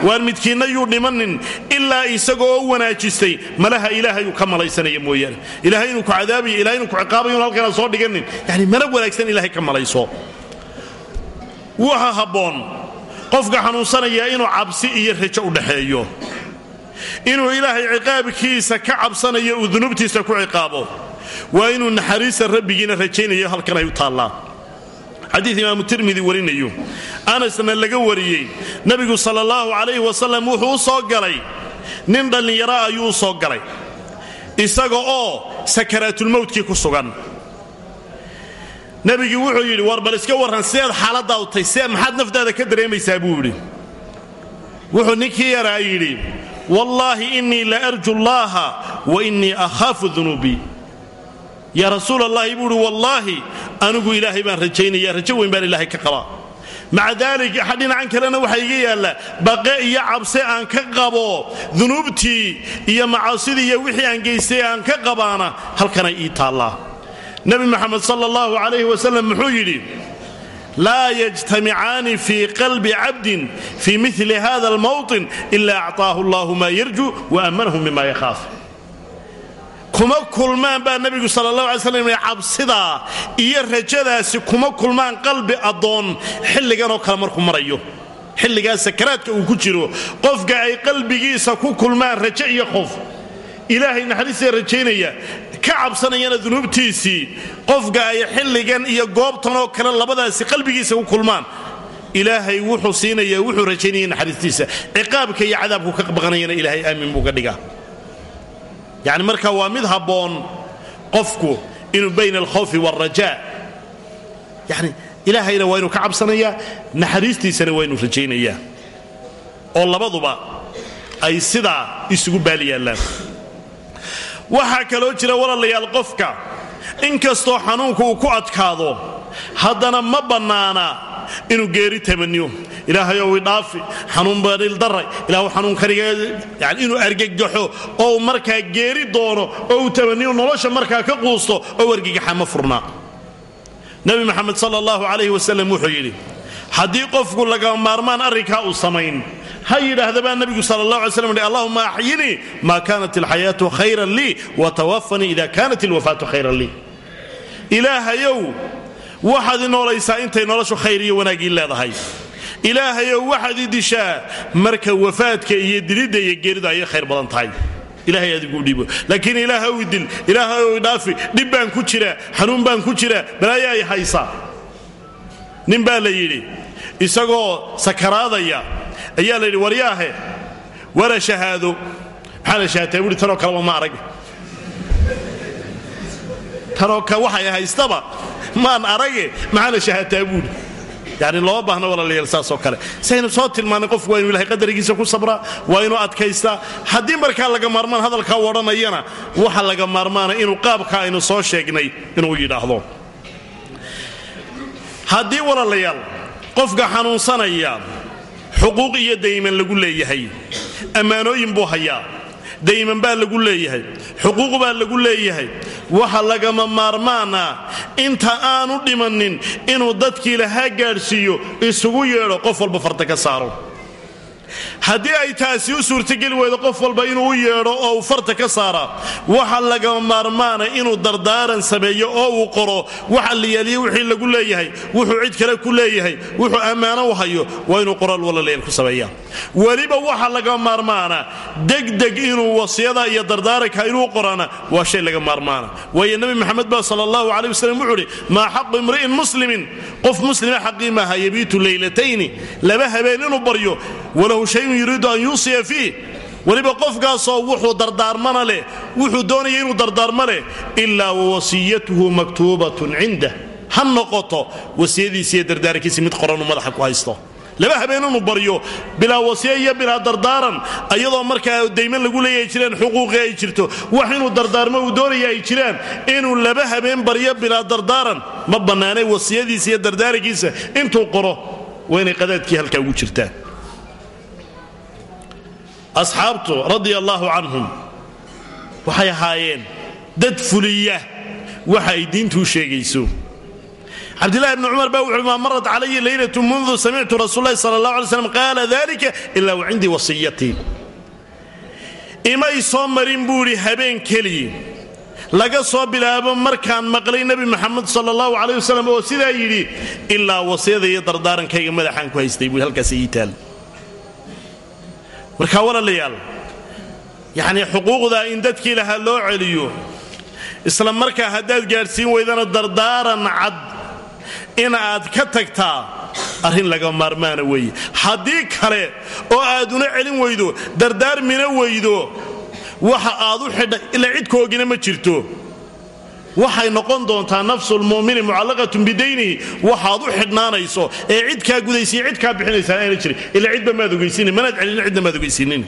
waan midkiinna yuu dhimanin ilaa isagoo wanaajistay. Malaha ilaahay uu ka malaysanaya mooyaane. Ilahay inuu ku cadaabayo ilahay inuu ku ciqaabayo un halkana soo dhiganin yani mana wanaagsan ilahay ka malayso. Waxa habboon qofka xanuunsanaya inuu cabsi iyo rajo u dhaxeeyo. Inuu ilaahay ciqaabkiisa ka cabsanayo uu dunuubtiisa ku ciqaabo. Waa inuu naxariista rabbigiina rajaynayo halkan ay u taallaa xadiid imaamu tirmidi warinayo. Anasna laga wariyey. Nebigu sala allahu calayhi wasalam wuxuu u soo galay. Nin dhallinyaro ayuu u soo galay. Isaga oo sakaraatulmowtkii ku sugan. Nebigii wuxuu yidhi war bal iska warran sideed xaaladdaa u tay see maxaad naftaada ka dareemaysaa? buu yidhi. Wuxuu ninkii yaraa yidhi wallaahi innii la arju llaaha wa innii akhaafu dunuubii yaa rasuul allahi buu uhi wallaahi anigu ilaahay baan rajaynaya rajo weyn baan ilaahay ka qabaa maca daalik dhinacan kalena waxaa iga yaalla baqe iyo cabse aan ka qabo dunuubtii iyo macaasidii iyo wixii aan geystay aan ka qabaana halkanay ii taallaa. Nebi moxamed sala allahu calayhi wasalam muxuu yidhi laa yajtamicaani fii qalbi cabdin fii mili hada almawطin ila acطaahu allahu maa yarju wa ammanahu mima yakhaaf kuma kulmaan baa nebigu sala allah alay slam cabsidaa iyo rajadaasi kuma kulmaan qalbi addoon xilliganoo kale markuu marayo. Xilligaa sakaraadka uu ku jiro qofka ay qalbigiisa ku kulmaan rajo iyo qof. Ilaahay naxariistaa rajaynaya ka cabsanayana dunuubtiisii qofka ay xilligan iyo goobtanoo kale labadaasi qalbigiisa ku kulmaan. Ilaahay wuxuu siinaya wuxuu rajaynaya naxariistiisa. Ciqaabka iyo cadaabku ka baqanayana ilaahay aamin buu ka dhigaa yacni marka waa mid habboon qofku inuu bayna alkhawfi waalrajaa yani ilaahayna waa inuu ka cabsanayaa naxariistiisana waa inuu rajaynayaa. Oo labaduba ay sidaa isugu baali yaallaan. Waxaa kaloo jira walaalayaal qofka inkastoo xanuunku uu ku adkaado haddana ma bannaana inuu geeri tamaniyo ilaahayow idhaafi xanuun ilahu xanuunkaniga yani inuu argagaxo oo uu markaa geeri doono oo uu tamaniyo nolosha markaa ka quusto oo argagaxa ma furnaa. Nebi moxamed sala allahu calayhi wasalam wuxuu yidhi haddii qofku laga maarmaan arrinkaa uu samayn ha yidhaahda baa nebigu sala allah alay slam hi allahuma axyinii maa kaanat alxayaatu khayran lii watawafanii ida kaanat ilwafaatu khayran lii ilaahayow waxaad i intay noloshu khayr iyo wanaagii leedahay ilaahayow waxaad i dishaa marka wafaadka iyo dilidda iyo geeridu ayay khayr badan tahay. Ilahay adigu dhiibo. Laakiin ilaahaw idil ilaahayow idhaafi dhib baan ku jira xanuun baan ku jira balaayo ay haysaa nin baa la yidhi isagoo sakaraadaya ayaa la yidhi waryaahe wara shahaado. Maxaa la shahaataa buuhi tanoo kaleba ma arag. Tanoo ka waxay haystaba maan arage? Maxaa la shahaataa buuhi yani looma baahna walaalayaal saasoo kale. Saynu soo tilmaanay qofku waa inuu ilahay qadarigiisa ku sabraa waa inuu adkaystaa haddii markaa laga maarmaan hadalkaa u odhanayana waxa laga maarmaana inuu qaabka aynu soo sheegnay inuu yidhaahdo. Haddii walaalayaal qofka xanuunsanaya xuquuq iyo dayman lagu leeyahay ammaanooyin buu hayaa dayman baa lagu leeyahay xuquuq baa lagu leeyahay. Waxa lagama maarmaana inta aanu dhimannin inuu dadkii lahaa gaadhsiiyo isugu yeedho qof walba farta ka saaro haddii ay taasi u suurtogeli weydo qof walba inuu u oo farta ka saara waxa lagama maarmaana inuu dardaaran sameeyo oo uu qoro. Waxa la yaaliye wixii lagu leeyahay wuxuu cid kale ku leeyahay wuxuu ammaano u hayo waa inuu qoraal walalayaal ku sameeya weliba waxa laga maarmaana degdeg inuu wasiyada iyo dardaaranka inuu qorana waa shay laga maarmaana. Waayo nebi maxamed ba sal allahu caley waslem wuxuu uhi maa xaqu imri'in muslimin. Qof muslima xaqii maaha yabiitu leylatayni laba habeen inuu baryo walahu shayun yuriidu an yuusiya fiih weliba qofkaasoo wuxuu dardaarmana leh wuxuu doonaya inuu dardaarma leh ilaa wawasiyatuhu maktuubatun cindah ha noqoto wasiyadiisa iyo dardaarankiisa mid qoranuu madaxa ku haysto. Laba habeen inuu baryo bilaa wasiya iyo bilaa dardaaran ayadoo markaa dayman lagu leeyahay jireen xuquuqii ay jirto wax inuu dardaarmo uu doonaya ay jiraan inuu laba habeen baryo bilaa dardaaran ma bannaanay wasiyadiisa iyo dardaarankiisa intuu qoro waa inay qadaadkii halkaa ugu jirtaan asxaabtu radia allaahu canhum waxay ahaayeen dad fuliya waxa ay diintuu sheegayso. Cabdillahi bni cumar baa wuxuui maa marat calaya leylatu mundu samictu rasuul lahi sala allah alay slam qaala dalika ilaa wa cindii wasiyatii imay soo marin buu idhi habeen keliyi laga soo bilaabo markaan maqlay nebi maxamed sala allahu caleyh wasalam oo sidaa yidhi ilaa wasiyada iyo dardaarankayga madaxaan ku haystay buu halkaas ii taal markaa walaalayaal yacnii xuquuqda in dadkii lahaa loo celiyo isla markaa haddaad gaadhsiin weydana dardaaran cad in aad ka tagtaa arrin laga maarmaana weeye. Haddii kale oo aaduna celin weydo dardaarmina weydo waxa aad u xidha ilaa cidkoogina ma jirto waxay noqon doontaa nafsulmu'mini mucallaqatun bidaynihi. Waxaad u xidhnaanayso. Ee cidkaa gudaysiiy cidkaa bixinaysaa ayna jirin. Ilaa cidba maad ogaysiinin manaad celinin cidna maad ogaysiinin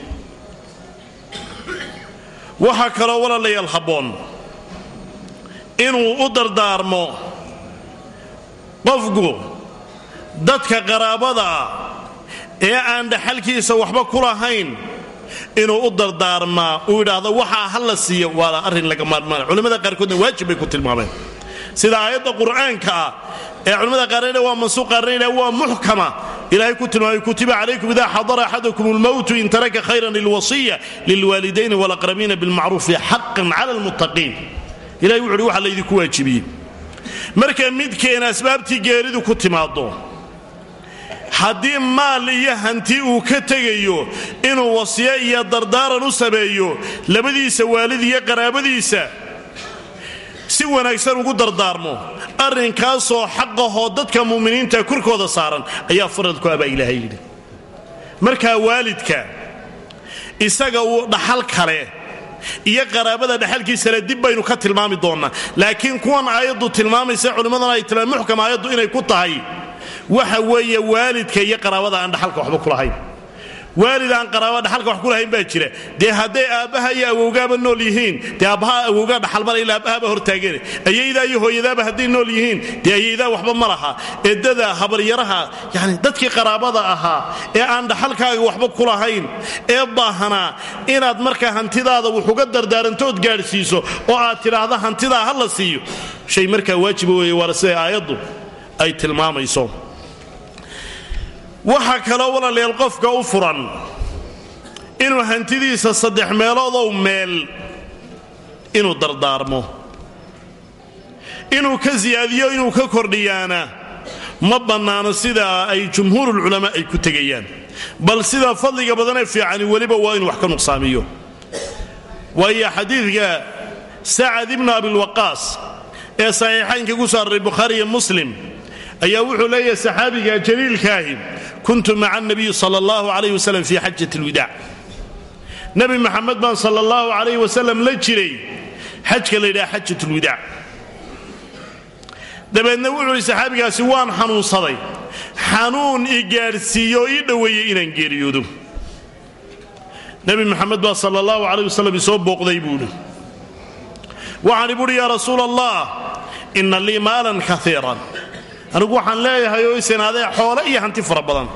waxaa kaloo walaalayaal habboon. Inuu u dardaarmo qofku dadka qaraabadaa ee aan dhaxalkiisa waxba ku lahayn inuu u dardaarmaa uu yidhaahdo waxaa ha la siiya waa arrin laga maarmaana culimmada qaarkoodna waajib bay ku tilmaameen. Sida aayadda qur'aanka ah ee culimmada qaarna waa mansuuq qaarna waa muxkama. Ilahay ku tilmaamay kutiba calaykum ida xadara axadakum almowtu in taraka khayran lilwasiya lilwaalidayni walaqrabiina bilmacruufi xaqan cala almuttaqiin. Ilahay wuxu uhi waxa laydinku waajibiyey. Marka midkeena asbaabtii geeridu ku timaado haddii maal iyo hanti uu ka tegayo inuu wasiyo iyo dardaaran u sameeyo labadiisa waalid iyo qaraabadiisa si wanaagsan ugu dardaarmo. Arrinkaasoo xaqahoo dadka mu'miniinta korkooda saaran ayaa faradku abaa ilaahay yidhi. Markaa waalidka isaga uu dhaxal kale iyo qaraabada dhaxalkiisale dib baynu ka tilmaami doonnaa laakiin kuwan aayaddu tilmaamaysa culimmadana ay tilmaam muxkam aayaddu inay ku tahay waxa weeye waalidka iyo qaraabada aan dhaxalka waxba ku lahayn. Waalid aan qaraaba dhaxalka wax ku lahayn baa jira. Dee hadday aabbaha iyo awowgaaba nool yihiin dee aabbaha awowgaa dhaxalmala ila aabbahaaba hortaagane ayaydaa iyo hooyadaaba hadday nool yihiin dee ayaydaa waxba ma laha. Eedada habaryaraha yani dadkii qaraabada ahaa ee aan dhaxalkaaga waxba ku lahayn ee baahanaa inaad markaa hantidaada wuxuga dardaarantood gaadhsiiso oo aad tidhaahda hantidaa ha la siiyo. Shay markaa waajiba weeye waana siday aayaddu ay tilmaamayso. Waxaa kaloo walaalayaal qofka u furan inuu hantidiisa saddex meeloodow meel inuu dardaarmo. Inuu ka siyaadiyo inuu ka kordhiyaana ma bannaano sidaa ay jumhuurulculamaa ay ku tegayaan. Bal sida fadliga badanee fiicani weliba waa inuu wax ka nuqsaamiyo. Waayo xadiidka sacad ibnu abilwaqaas ee saxiixaynka ku soo array bukhaari iyo muslim ayaa wuxuu leeyahay saxaabiga jaliilkaahi kuntu maca nabiyi sal allahu calayh wasalam fii xajat lwidaac nebi maxamed baan sal allahu calayh wasalam la jiray xajka la yidhaha xajat lwidaac dabeedna wuxuu saxaabigaasi waan xanuunsaday. Xanuun i gaadhsiiyo oo ii dhoweeyey inaan geeriyoodo. Nebi maxamed baa sala allahu calayh wasalam isoo booqday buuhi waxaani buuhi yaa rasuula allah inna lii maalan kaiiran anigu waxaan leeyahay oo isinaadee xoole iyo hanti fara badan.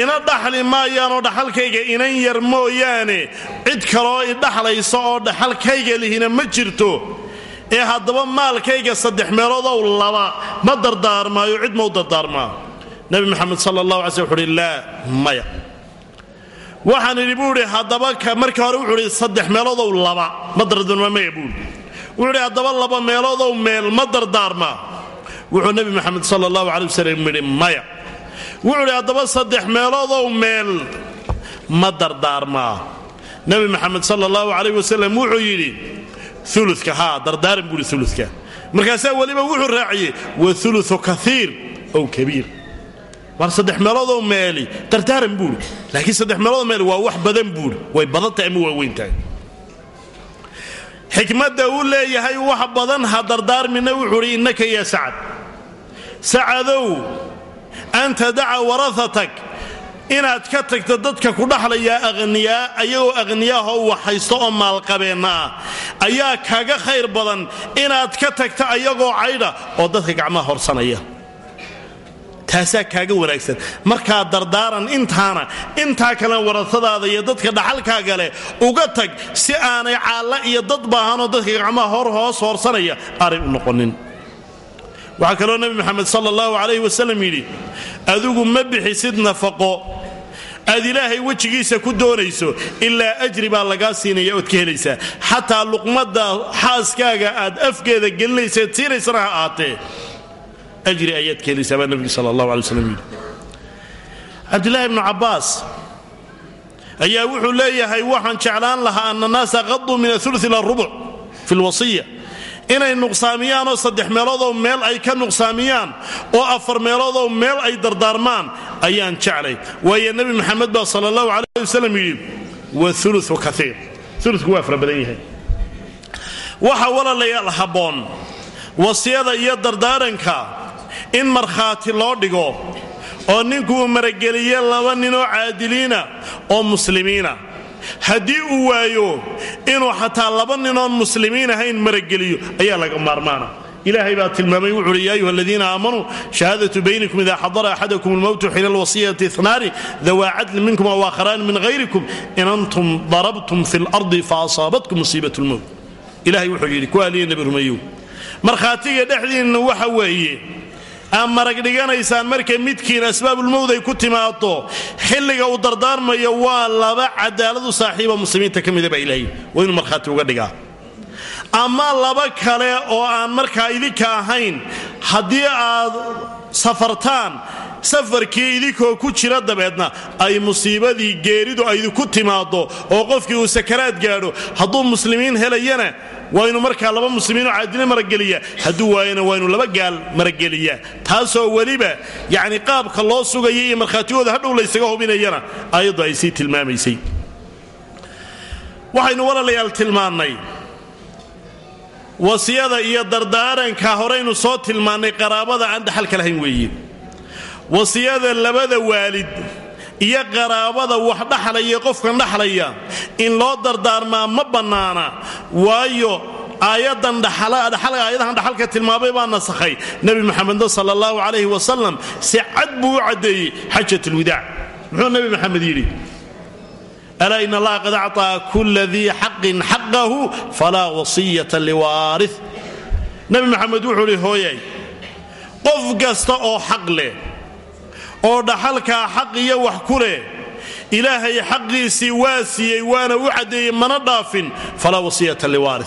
Ina dhaxli maayaanoo dhaxalkayga inan yar mooyaane cid kaloo idhaxlaysa oo dhaxalkayga lihina ma jirto. Ee haddaba maalkayga saddex meeloodow laba ma dardaarmaayo cid ma u dardaarmaa nebi maxamed sala allah alay sl wuxu uhi laa maya. Waxaan idhi buu idhi haddaba markii hore wuxuu idhi saddex meeloodow laba ma dardaarmaa maya buuhi wuxuu idhi haddaba laba meeloodow meel ma dardaarmaa wuxuu nebi maxamed sala allahu calay wasalam maya. Wuxuu idhi haddaba saddex meeloodow meel ma dardaarmaa nebi maxamed sala allahu calayh wasalam wuxuu yidhi uluka haa dardaaran buuhi uluka markaasaa wuxuu raaciyey wa uluu kaiir ow kabiir. War saddex meeloodoo meeli dardaaran buuhi laakiin saddex meeloodoo meeli waa wax badan buuhi way badan ama waa weyn tahay uu leeyahay wax badan ha dardaarmina wuxuu idhi innaka ya sacad sacadow an tadaca warahatak inaad ka tagto dadka ku dhaxlayaa aqhniyaa ayagoo aqhniyaahoo waxhaysto oo maalqabeenna ah ayaa kaga khayr badan inaad ka tagto ayagoo caydha oo dadka gacmaha horsanaya taasaa kaaga wanaagsan markaa dardaaran intaana intaa kalena warasadaada iyo dadka dhaxalkaaga leh uga tag si aanay caalla iyo dad baahanoo dadka gacmaha hor hoos hoorsanaya u noqonin waxaa kaloo nebi maxamed sala allahu calayhi wasalam yidhi adigu ma bixisid nafaqo. Aad ilaahay wejigiisa ku doonayso ilaa ajri baa lagaa siinaya ood ka helaysaa. Xataa luqmadda xaaskaaga aad afgeeda gelinaysaed siinaysana ha aatee ajri ayaad ka helaysaa baa nebigu sala allahu alay waslam yidhi. Cabdillaahi ibnu cabbaas ayaa wuxuu leeyahay waxaan jeclaan lahaa ana naasa qaduu min aulu ila rubuc fi lwasiya inay nuqsaamiyaanoo saddex meeloodoo meel ay ka nuqsaamiyaan oo afar meeloodoo meel ay dardaarmaan ayaan jeclay. Waayo nebi maxamed baa sala allahu calayh wasalam yidhi waulu kaiir uluku waa fara badan yahay. Waxa walaalayaal habboon wasiyada iyo dardaaranka in markhaati loo dhigo oo ninkuu marageliye laba ninoo caadiliina oo muslimiina haddii uu waayo inuu xataa laba ninoon muslimiin ahayn marageliyo ayaa laga maarmaana. Ilaahay baa tilmaamay wuxu uhi ya ayuha aladiina aamanuu shahaadatu baynikum ida xadara axadakum almowtu xina alwasiyati inaani dawaa cadlin minkum aw aakharaan min hayrikum in antum darabtum fi lardi faasaabatkum musiibat lmowt ilahay wuxuu yidhi ku nebi rumeeyow? Markhaatiga dhexdiinna waxa weeye aad marag dhiganaysaan marka midkiin asbaabulmowd ay ku timaado xilliga uu dardaarmayo waa laba cadaaladu saaxiiba muslimiinta ka mida baa ilaahay waa inuu markhaati uga dhigaa. Ama laba kale oo aan markaa idinka ahayn haddii aad safartaan safarkii idinkoo ku jira dabeedna ay musiibadii geeridu aydinku timaado oo qofkii uu sakaraad gaadho hadduu muslimiin helayana waa inu markaa laba muslimiinoo caadile marageliya hadduu waayana waa inu laba gaal marageliya. Taasoo weliba yacni qaabka loo sugaya iyo markhaatigooda hadhow laysaga hubinayana ayaddu ay sii tilmaamaysay. Waxaynu walaalayaal tilmaannay. Wasiyada iyo dardaaranka horaynu soo tilmaannay qaraabada aan dhaxalka lahayn weeye wasiyada labada waalid iyo qaraabada wax dhaxlaya qofkan dhaxlaya in loo dardaarmaa ma bannaana. Waayo aayadan aayadahan dhaxalka tilmaamay baa nasakhay. Nebi maxamedna sala allahu calayhi wasalam si cad buu u caddeeyey xajat lwidaac muxuu nebi maxamed yidhi alaa in allaha qad acطaa kula dii xaqin xaqahu falaa wasiyata liwaari nebi maxamed wuxuu idhi hooyay qof kasta oo xaq leh oo dhaxalkaa xaq iyo wax ku leh. Ilaahay xaqiisii waa siiyey waana u caddeeyey mana dhaafin. Falaa wasiyata liwaari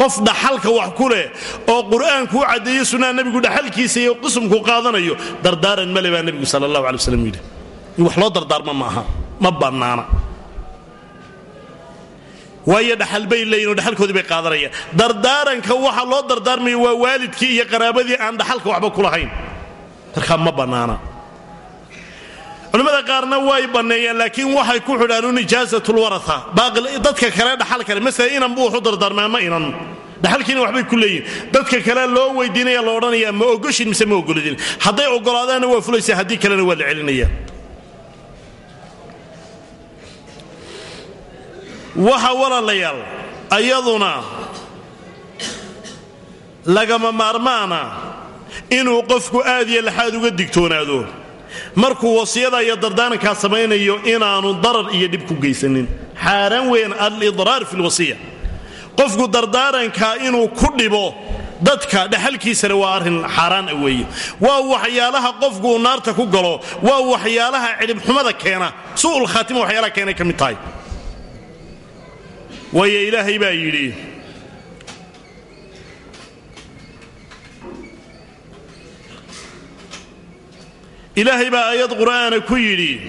qof dhaxalka wax ku leh oo qur'aanku u caddeeyey sunnaha nebigu dhaxalkiisa iyo qismku qaadanayo dardaaran male baa nebigu sala allahu alay yidhi. In wax loo dardaarma ma aha ma bannaana. Waayo dhaxal bay leeyihiin oo bay qaadanayaan dardaaranka waxa loo dardaarmaya waa waalidkii iyo qaraabadii aan dhaxalka waxba ku lahayn. Ma bannaana culimmada qaarna way banneeyeen laakiin waxay ku xidhaan un ijaasatulwaraa dadka kale dhaxal kale masala inan buu waxu dardaarmaa ma inan? Dhaxalkiina waxbay ku leeyihiin dadka kale loo weydiinaya la odhanaya ma ogoshin mise ma ogolidin? Hadday ogolaadaanna waa fulaysa haddii kalena waa la celinaya. Waxa walaalayaal ayaduna lagama maarmaana inuu qofku aad iyo laxaad uga digtoonaado markuu wasiyada iyo dardaarankaa samaynayo inaanu darar iyo dhib ku geysanin. Xaaraan weyn alidraar fi lwasiya qofku dardaarankaa inuu ku dhibo dadka dhaxalkiisana waa arrin xaaraan ah weeye. Waa waxyaalaha qofku uu naarta ku galo waa waxyaalaha cidhibxumada keena. Su'ul khaatima waxyaalaha keenay ka mid tahay. Waayo ilaahay baa yidhi ilaahay baa aayad qur'aana ku yidhi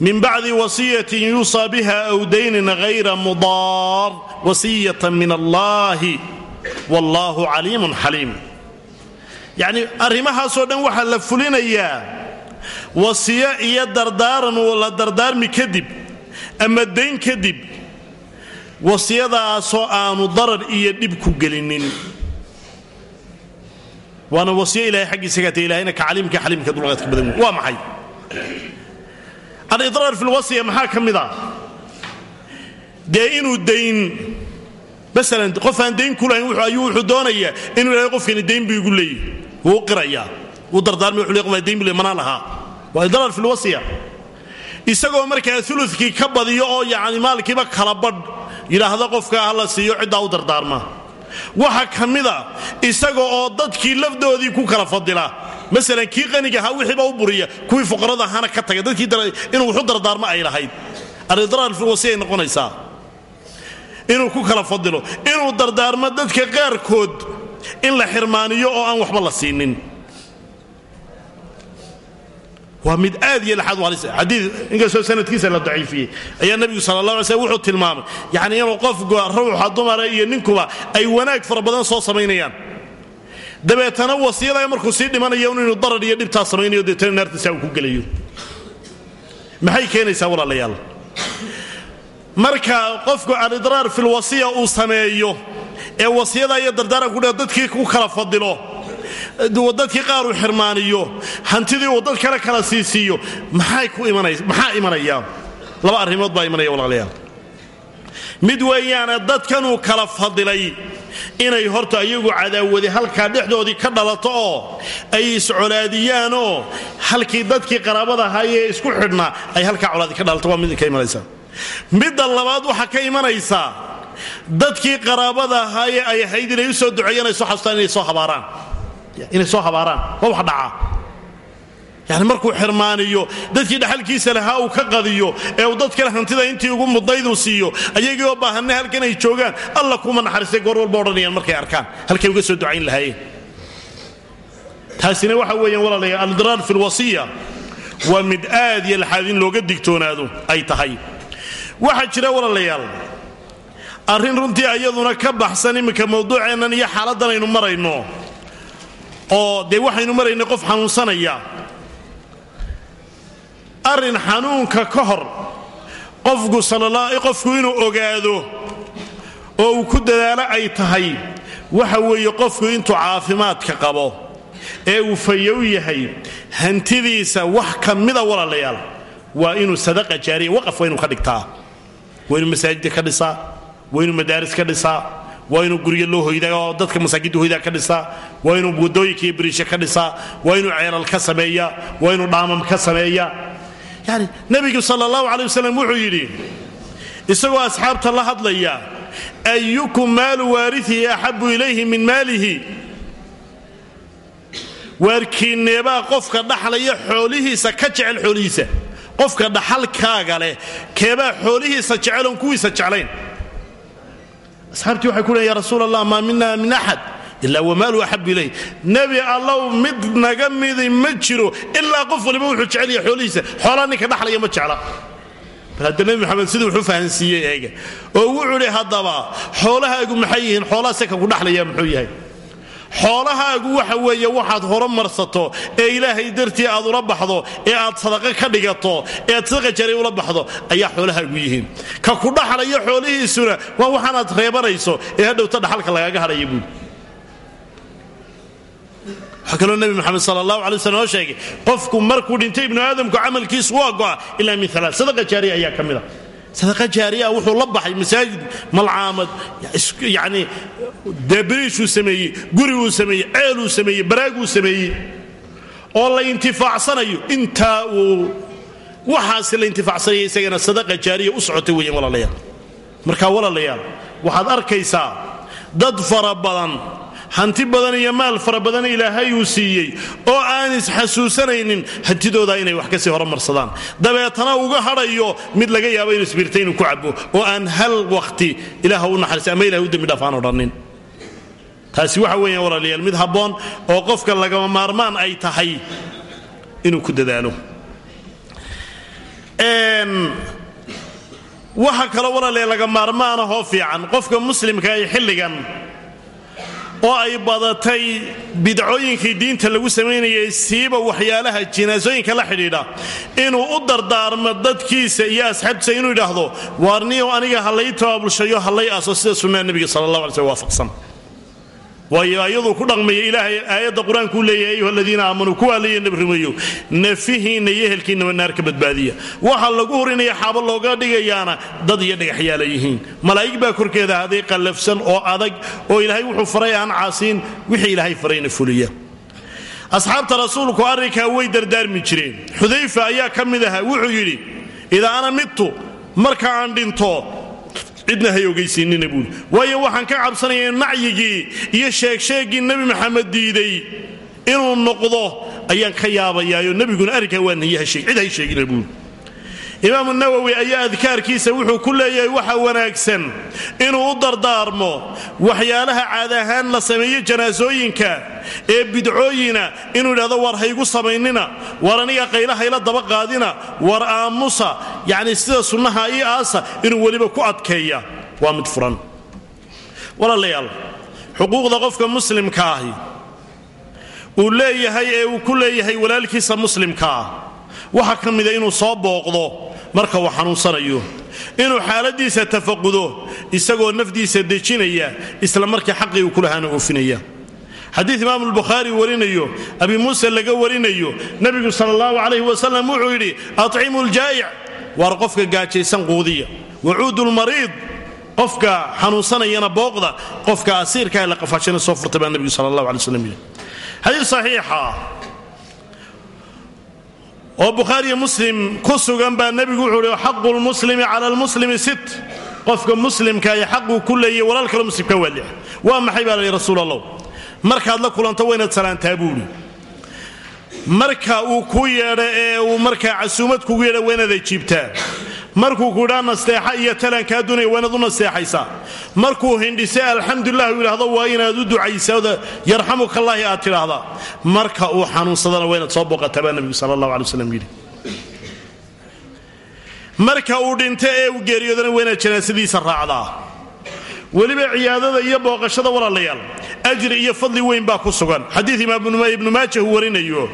min bacdi wasiyatin yuusaa biha aw daynin hayra mudaar wasiyatan min allahi wallaahu caliimun xaliim. Yacnii arrimahaasoo dhan waxaa la fulinayaa wasiyo iyo dardaaran oo la dardaarmi kadib ama dayn kadib wasiyadaasoo aanu darar iyo dhib gelinin waana wasiyo ilahay xaggiisa ka ta ilahayna ka caliimka xaliimka dulqaadka badan. Waa maxay? Alidraar fi lwasiya maxaa ka mid a dee inuu dayn masalan qof aan dayn ku lahayn ayuu wuxuu doonayaa inuu ilahay qofkani dayn buu igu leeyahy wuu qirayaa wuu dardaarmay wuxuu leey qof dayn buu leey manaa isagoo markaa ulukii ka badiyo oo yacni maalkiiba kala badh yidhaahda qofka ha la siiyo ciddaa u dardaarma waxa ka mida isaga oo dadkii lafdoodii ku kala fadila. Masalan kii qaniga ahaa wixiiba u buriya kuwii fuqarada ahaana ka taga. Dadkii inuu wuxu dardaarmo ay lahayd. Wasiyay noqonaysaa. Inuu ku kala fadilo inuu dardaarmo dadka qaarkood in la xirmaaniyo oo aan waxba la siinin waa mid aad iyo waalis xadii inkastoo sanadkiisa la daciifiyey ayaa nebigu sala allah alay wuxuu tilmaamay yacni inuu qofka ruuxa dumara iyo ninkuba ay wanaag fara badan soo samaynayaan. Dabeetana wasiyada markuu sii dhimanayo inuu darar iyo dhibtaa samaynayo deetana naartiisa uu ku gelayo. Maxay keenaysaa walaalayaal? Marka qofku alidraar filwasiya uu sameeyo ee wasiyada iyo dardaaranku dadkii ku kala fadilo dadkii qaar uu xirmaaniyo hantidii uu dad kale kala siisiiyo maxaa imanaya? Laba arrimood baa imanaya walaalayaal mid weeyaane dadkanuu kala fadilay inay horta iyagu cadaawadi halkaa dhexdoodii ka dhalato oo ay iscolaadiyaanoo halkii dadkii qaraabada ahaayee isku xidhnaa ay halkaa colaadi ka dhalato waa mid ka imanaysa. Midda labaad waxaa ka imanaysaa dadkii qaraabada ahaayee ay ahayd inay u soo duceeyaan ay soo xastaan inay soo habaaraan inay soo habaaraan. Waa wax dhaca yani markuu xirmaaniyo dadkii dhaxalkiisa lahaa uu ka qadiyo ee uu dad kale hantida intii ugu mudnayduu siiyo ayagii oo baahanna halkan ay joogaan alla kuma naxariistay goor walba odhanayaan markay arkaan. Halkay uga soo ducayn lahaayeen. Taasina waxa weeyaan walaalayaa alidraar fi lwasiya waa mid aad iyo laxaad in looga digtoonaado ay tahay. Waxaa jira walaalayaal arrin runtii ayaduna ka baxsan iminka mawduuceennan iyo xaaladdan aynu marayno oo dee waxaynu maraynay qof xanuunsanaya. Arrin xanuunka ka hor qofku qofku inuu ogaado oo uu ku dadaalo ay tahay waxa weeye qofku intuu caafimaadka qabo ee uu fayow yahay hantidiisa wax ka mida walaalayaal waa inuu sadaqa jaariya waqaf waa inuu ka dhigtaa. Waa inuu masaajida ka dhisaa waa inuu madaaris ka dhisaa waa inuu guryo loo hoyda oo dadka masaakiinta hoydaa ka dhisaa waa inuu waddooyinka iyo ka dhisaa waa inuu ceelal ka sameeya waa inuu dhaamam ka sameeya yani nebigu sal allahu calay wasalam wuxuu yidhi isagoo asxaabta la hadlaya ayukum maalu waariihi axabu ilayhi min maalihi waarkiinneebaa qofka dhaxlaya xoolihiisa ka jecel xoolihiisa qofka dhaxalkaaga leh keebaa xoolihiisa jeceloon kuwiisa jeclayn asxaabtii waxay ku leeyn ya rasuul allah maa mina min axad ilaa wamaalu axabu ilayh nebi allow mid naga midi ma jiro ilaa qof waliba wuxuu jecel yahay xoolihiisa. Xoolaa ninka dhaxlaya ma jecla. Bal hadda nebi maxamed siduu wuxuu fahansiiyey eega oo wuxuu idhi haddaba xoolahaagu maxay yihiin? Xoolaha seka ku dhaxlaya muxuu yahay xoolahaagu waxa weeye waxaad horumarsato ee ilaahay dartii aad ula baxdo ee aad sadaqo ka dhigato ee aad sadaqa jaray ula baxdo ayaa xoolahaagu yihiin. Ka ku dhaxlaya xoolihiisuna waa waxaanaad reebanayso ee hadhowta dhaxalka lagaaga hadhaya buuli waxaa kaloo nebi moxamed sal allahu alay waslm oo sheegay qofku markuu dhintay ibnu aadamku camalkiisu waa go'a ilaa min alaa sadaqa jaariya ayaa ka mid a sadaqa jaariya wuxuu la baxay masaajid malcaamad yani debriishuu sameeyey guriguu sameeyey ceeluu sameeyey baraaguu sameeyey. Oo la intifaacsanayo intaa uu waxaasi la intifaacsanaya isagana sadaqa jaariya u socotay weeyaan walaalayaal. Marka walaalayaal waxaad arkaysaa dad fara badan hanti badan iyo maal fara badan ilaahay uu siiyey oo aan isxasuusanaynin hantidooda inay wax ka sii horumarsadaan. Dabeetana uga hadhayo mid laga yaabo inuu isbiirta inuu ku cabo oo aan hal waqti ilaah u naxariisa ama ilahay u dembi dhaaf aan odhannin taasi waxa weeyaan walaalayaal mid habboon oo qofka lagama maarmaan ay tahay inuu ku dadaalo. Waxa kaloo walaalayaal laga maarmaanahoo fiican qofka muslimka ay xilligan oo ay badatay bidcooyinkii diinta lagu samaynayay siiba waxyaalaha jinaasooyinka la xidhiidha. Inuu u dardaarmo dadkiisa iyo asxaabtiisa inuu yidhaahdo waarniyow aniga hallay tabaabulshayo hallay aso. Sida sunnaha nebiga sala allah alay slm waafaqsan waayo ayaduu ku dhaqmaya ilaahay aayadda qur'aankuu leeyahay ayuha aladiina aamanuu kuwaa leeya nabi rumeeyo nafihiinna iyo ehelkiinnaba naar badbaadiya. Waxa lagu horinaya xaabo looga dhigayaana dad iyo dhagaxyaala yihiin. Malaa'ig baa korkeeda haday qallafsan oo adag oo ilaahay wuxuu faray aan caasiin wixii ilaahay farayna fuliya. Asxaabta rasuulku arrinkaa way dardaarmi jireen. Xudayfa ayaa ka mid ahaa wuxuu yidhi idaa ana midtu marka aan dhinto cidna hay ogaysiinina buuli. Waayo waxaan ka cabsanaya nacyigii iyo sheegsheeggii nebi maxamed diiday. Inuu noqdo ayaan ka yaabayaayo. Nebiguna arrinkaa waa nahiyaha cid hay sheegina buuli imaamu nawowi ayaa adkaarkiisa wuxuu ku leeyahay waxa wanaagsan inuu u dardaarmo waxyaalaha caad ahaan la sameeyo janaasooyinka ee bidcooyina inuu yidhahdo war haygu samaynina war aniga qaylahayla daba qaadina war aamusa yacni sida sunnaha ii aasa inuu weliba ku adkeeya. Waa mid furan. Walaalayaal xuquuqda qofka muslimka ahi uu leeyahay ee uu ku leeyahay walaalkiisa muslimka ah waxaa ka mida inuu soo booqdo marka uu xanuunsanayo inuu xaaladiisa tafaqudo isagoo nafdiisa dejinaya isla markii xaqii uu kulahaana oofinaya xadiid imaamu lbukhaari warinayo abi muuse laga warinayo nebigu sal allahu calayh wasalam wuxuu yidhi atcimu ljaa'ic waar qofka gaajaysan quudiya. Wacuudu lmariid qofka xanuunsanayana booqda qofka asiirka ee la qafaashana soo furta baa nebigu sal allahu alay waslam yidhi. Xadiid saxiixa oo bukhaariyo muslim ku sugan baa nebigu wuxuu uhi xaqu lmuslimi cala lmuslimi sit. Qofka muslimka ay xaquu ku leeyay walaal kale muslimka waa lix maxay baa layihi rasuul allah markaad la kulanto waa salaantaa buuhi marka uu ku yeedho ee uu markaa casuumad kugu yeedha waa inaad ajiibtaa markuu kudhaa nasteexa iyo talankaa dunaya waa inaad u nasteexaysaa markuu hindhise alxamdulilah uu yidhaahdo waa inaad u ducaysaa yarxamukallaahi aad tidhaahdaa. Marka uu xanuunsadana waa soo booqataa baa nebigu sala allah alay waslam yidhi. Marka uu dhinto ee uu geeriyoodana waa janaasadiisa raacdaa. Weliba ciyaadada iyo booqashada walaalayaal ajri iyo fadli weyn baa ku sugan. Xadiid imaam ibnu maajah uu warinayo.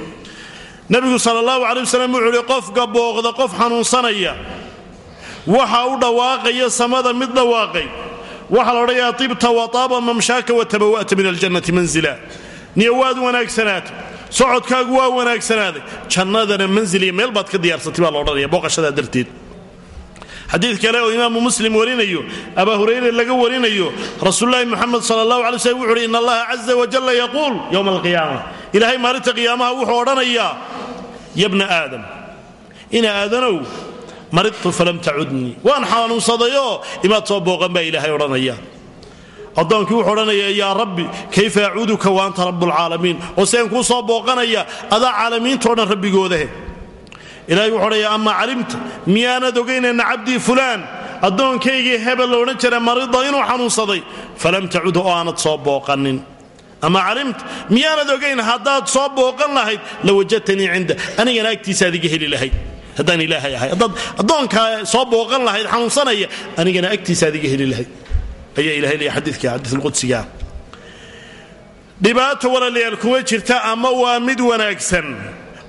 Nebigu sala allahu calay wasalam wuxuu uhi qofka booqda qof xanuunsanaya waxa u dhawaaqaya samada mid dhawaaqay waxaa la odhanayaa tibta wataaba mamshaaka watabawa'ta min aljannati manzila. Niyo waad wanaagsanaatay socodkaagu waa wanaagsanaaday jannadana manzil iyo meel baad ka diyaarsatay baa la odhanaya booqashadaa darteed. Xadiid kale oo imaamu muslim warinayo abaa hurayre laga warinayo rasuululahi muxamed sal allahu alay slm wuxu uhi in allaha caza wajalla yaquul yowma alqiyaama ilaahay maalinta qiyaamaha wuxuu odhanayaa yabna aadam maridtu falam tacudnii. Waan xanuunsadayoo imaad soo booqan baa ilaahay odhanaya. Addoonkii wuxuu odhanaya yaa rabbi kayfa acuuduka wa anta rabbulcaalamiin oo seen kuu soo booqanaya adaa caalamiintao dhan rabbigoodahe ilahay wuxuu odhanaya amaa calimta miyaanad ogaynayna cabdii fulaan? Addoonkaygii hebel la odhan jira marida inuu xanuunsaday. Falam tacud oo soo booqanin. Ama calimta miyaanad ogayn haddaad soo booqan lahayd la wajadtanii cinda. Anigana agtiisaad iga heli lahayd haddaan ilaahay ahay. Haddaad addoonkaa soo booqan lahayd xanuunsanaya anigana agtiisaad iga heli lahayd. Ayaa ilahay leeya xadiidka xadiidulqudsiga dhibaato walaalayaal kuma jirta ama waa mid wanaagsan.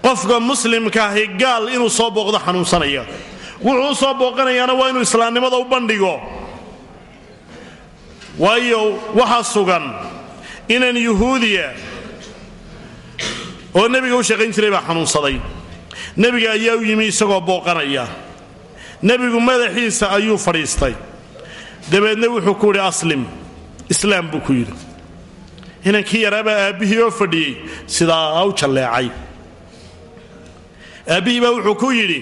Qofka muslimka ahi gaal inuu soo booqdo xanuunsanaya. Wuxuu u soo booqanayaana waa inuu islaamnimada u bandhigo. Waayo waxaa sugan inan yuhuudiya oo nebiga u shaqayn jiray baa xanuunsaday nebiga ayaa u yimi isagoo booqanaya. Nebigu madaxiisa ayuu fadhiistay. Dabeedna wuxuu ku yidhi aslim islaam buu ku yidhi. Inankii yaraabaa aabbihii oo fadhiyey sidaa u jalleecay. Aabbihii baa wuxuu ku yidhi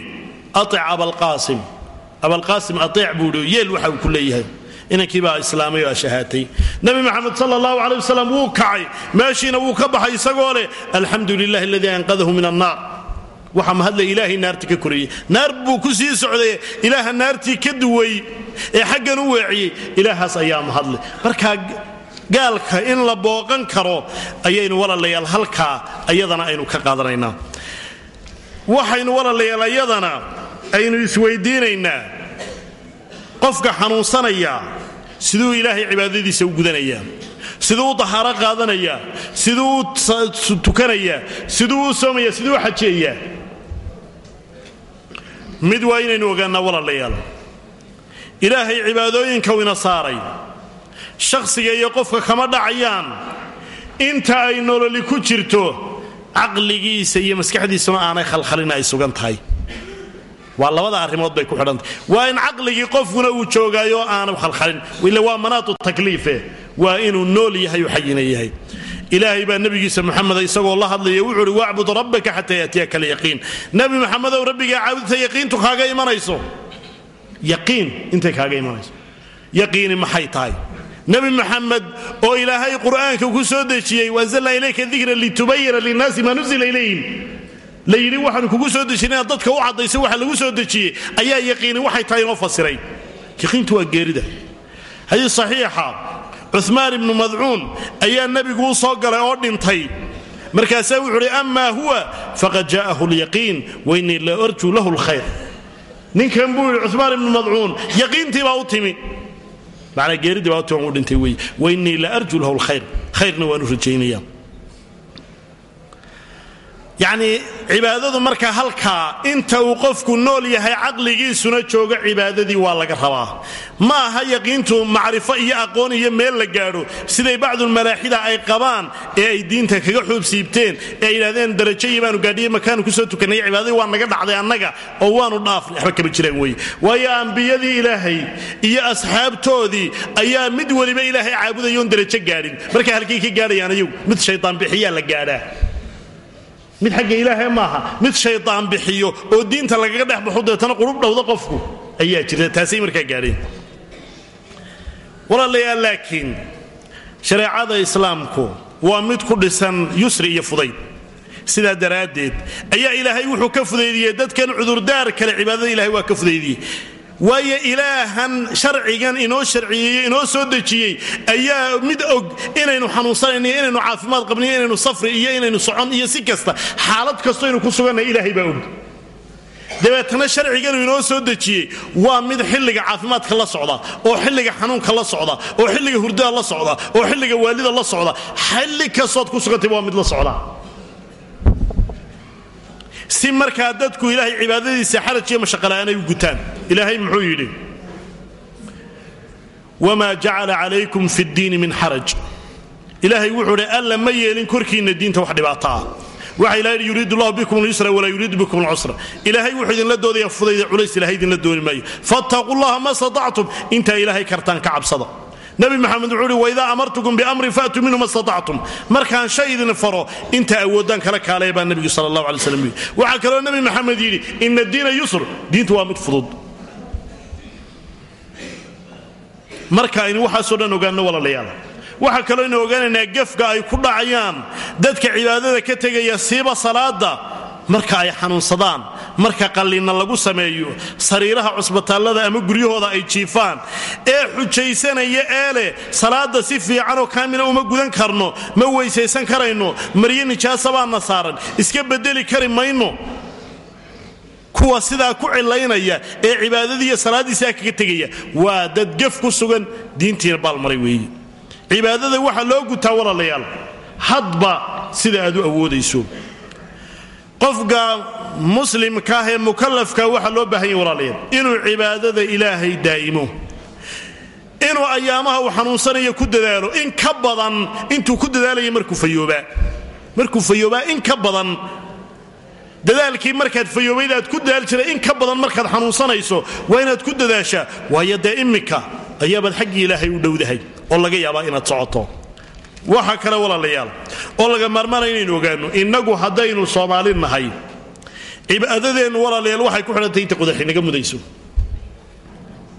aic abalqaasim abalqaasim aeec buu yidhi yeel waxa uu ku leeyahay. Inankii baa islaamay oo ashahaatay. Nebi maxamed sal allahu caley wasalam wuu kacay. Meeshiina wuu ka baxay isagoo leh alxamdu lilahi aladii anqadahu min annaar waxa mahadle ilaahay naartii ka koriyey. Naar buu ku sii socday. Ilaaha naartii ka duway ee xaggan u weeciyey. Ilaahaas ayaa mahadle markaa gaalka in la booqan karo ayaynu walaalayaal halkaa ayadana aynu ka qaadanaynaa. Waxaynu walaalayaal ayadana aynu isweydiinaynaa. Qofka xanuunsanaya siduu ilaahay cibaadadiisa u gudanayaa siduu u dahaaro qaadanayaa siduu u tukanayaa siduu u soomaya. Siduu xajeeyaa mid waa inaynu ogaannaa walaalayaal ilaahay cibaadooyinka ina saaray. Shakhsiga iyo qofka kama dhacayaan. Inta ay nololi ku jirto caqligiisa iyo maskaxdiisuna aanay khalkhalin ay sugan tahay. Waa labada arrimood bay ku xidhantahy waa in caqligii qofkuna uu joogaayo aanu khalkhalin. Ila waa manaatu takliife. Waa inuu nool yahay oo xayina yahay ilaahay baa nebigiisa muxameda isagoo la hadlaya wuxuu uhi wacbud rabbaka xataa yaatiyaka alyaqiin. Nebi maxamedow rabbigaa caabudta yaqiintu kaaga imanayso? Yaqiin intay kaaga imanayso. Yaqiini maxay tahay? Nebi maxamed oo ilaahay qur'aanka ku soo dejiyey waanzalnaa ilayka dikra litubayina linnaasi maa nuzila ilayhim. La yidhi waxaanu kugu soo dejin inaad dadka u caddayso waxa lagu soo dejiyey. Ayaa yaqiini waxay tahay inoo fasiray. Yaqiintu waa geerida. Xadiis saxiixa cumaan ibnu madcuun ayaa nebigu u soo galay oo dhintay. Markaasaa wuxuu uhi amaa huwa faqad jaa'ahu lyaqiin wainii la arjuu lahu lkhayr ninkan buu yidhi cumaan ibnu madcuun yaqiintii baa u timi. Manaa geeridii baa u timi u dhintay wey wainii la arjuu lahu lkhayr khayrna waan u rajaynaya yacnii cibaadadu marka halkaa inta uu qofku nool yahay caqligiisuna joogo cibaadadii waa laga rabaa. Ma aha yaqiintu macrifo iyo aqoon iyo meel la gaadho. Siday bacdulmalaaxida ay qabaan ee ay diinta kaga xuub siibteen ee yidhahdeen darajayii baanu gaadhiye makaanu ku soo tukannay cibaadadii waa naga dhacday annaga oo waanu dhaafnay waxba kama jiraan weye waayo ambiyadii ilaahay iyo asxaabtoodii ayaa mid weliba ilaahay caabudayoon darajo gaadhin. Marka halkay ka gaadhayaan ayagu mid shaydaan bixiyaa la gaadhaa mid xagga ilaahay maaha mid shaydaan bixiyo oo diinta lagaga dhex baxo deetana qurub dhowda qofku ayaa jirta. Taasay markaa gaadheen. Walaalayaal laakiin shareecada islaamku waa mid ku dhisan yusri iyo fudayd. Sidaa daraaddeed ayaa ilaahay wuxuu ka fudaydiyey dadkan cudurdaar kale cibaadada ilahay waa ka fudaydiyey waayo ilaahan sharcigan inoo sharciyeeye inoo soo dejiyey ayaa mid og inaynu xanuunsanayniyo inaynu caafimaad qabniyo inaynu safri iyo inaynu socon iyo si kasta. Xaalad kastoo aynu ku sugannahay ilaahay baa og dabeetana sharciganu inoo soo dejiyey waa mid xilliga caafimaadka la socda oo xilliga xanuunka la socda oo xilliga hurdada la socda oo xilliga waalida la socda. Xilli kastood ku sugantay waa mid la socda si markaa dadku ilaahay cibaadadiisa xaraj iyo mashaqala'aanay u gutaan ilaahay muxuu yidhi wamaa jacala calaykum fi ddiini min xaraj. Ilaahay wuxuu idhi alla ma yeelin korkiinna diinta wax dhibaato ah waxa ilaha yidhi yuriidu llahu bikum lyusra walaa yuriidu bikum lcusra ilaahay wuxuu idinla doodaya fudayda culays ilahay idinla dooni maayo. Fattaquu llaha ma statactum intaa ilaahay kartaan ka cabsada nabi maxamed wuxuu uhi waidaa amartukum biamrin faatuu minhu ma markaan shay idin faro inta awoodaan kala kaalaya baa nebigu sala allahu alay yidhi. Waxaa kaloo nebi maxamed yidhi ina diina yusr. Diintu waa mid fudud. Marka aynu waxaasoo dhan ogaanno walaalayaal. Waxaa kaloo aynu ogaanaynaa gefka ay ku dhacayaan. Dadka cibaadada ka tegaya siiba salaada marka ay xanuunsadaan marka qallinna lagu sameeyo sariiraha cusbitaallada ama guryahooda ay jiifaan ee xujaysanaya ee leh salaadda si fiicanoo kaamila uma gudan karno ma weysaysan karayno maryo nijaasa baana saaran iska beddeli kari mayno. Kuwa sidaa ku cilaynaya ee cibaadadiiyo salaaddiisaa kaga tegaya waa dad gef ku sugan diintiina baalmaray weeye. Cibaadada waxaa loo gutaa walaalayaal hadba sida aad u awoodayso qofka muslimka ah ee mukallafka waxaa loo baahan yahy walaalayaal inuu cibaadada ilaahay daa'imo inuu ayaamaha uu xanuunsanayo ku dadaalo. In ka badan intuu ku dadaalaya markuu fayoobaa markuu fayoobaa in ka badan. Dadaalkii markaad fayoobayd aad ku dadaal jiray in ka badan markaad xanuunsanayso waa inaad ku dadaashaa. Waayo dee immika ayaabaad xaggii ilaahay u dhowdahay oo laga yaabaa inaad socoto waxa kale walaalayaal oo laga maarmaana inaynu ogaanno innagu haddaynu soomaali nahay cibaadadeennu walaalayaal waxay ku xidhantay inta qodaxinaga mudayso.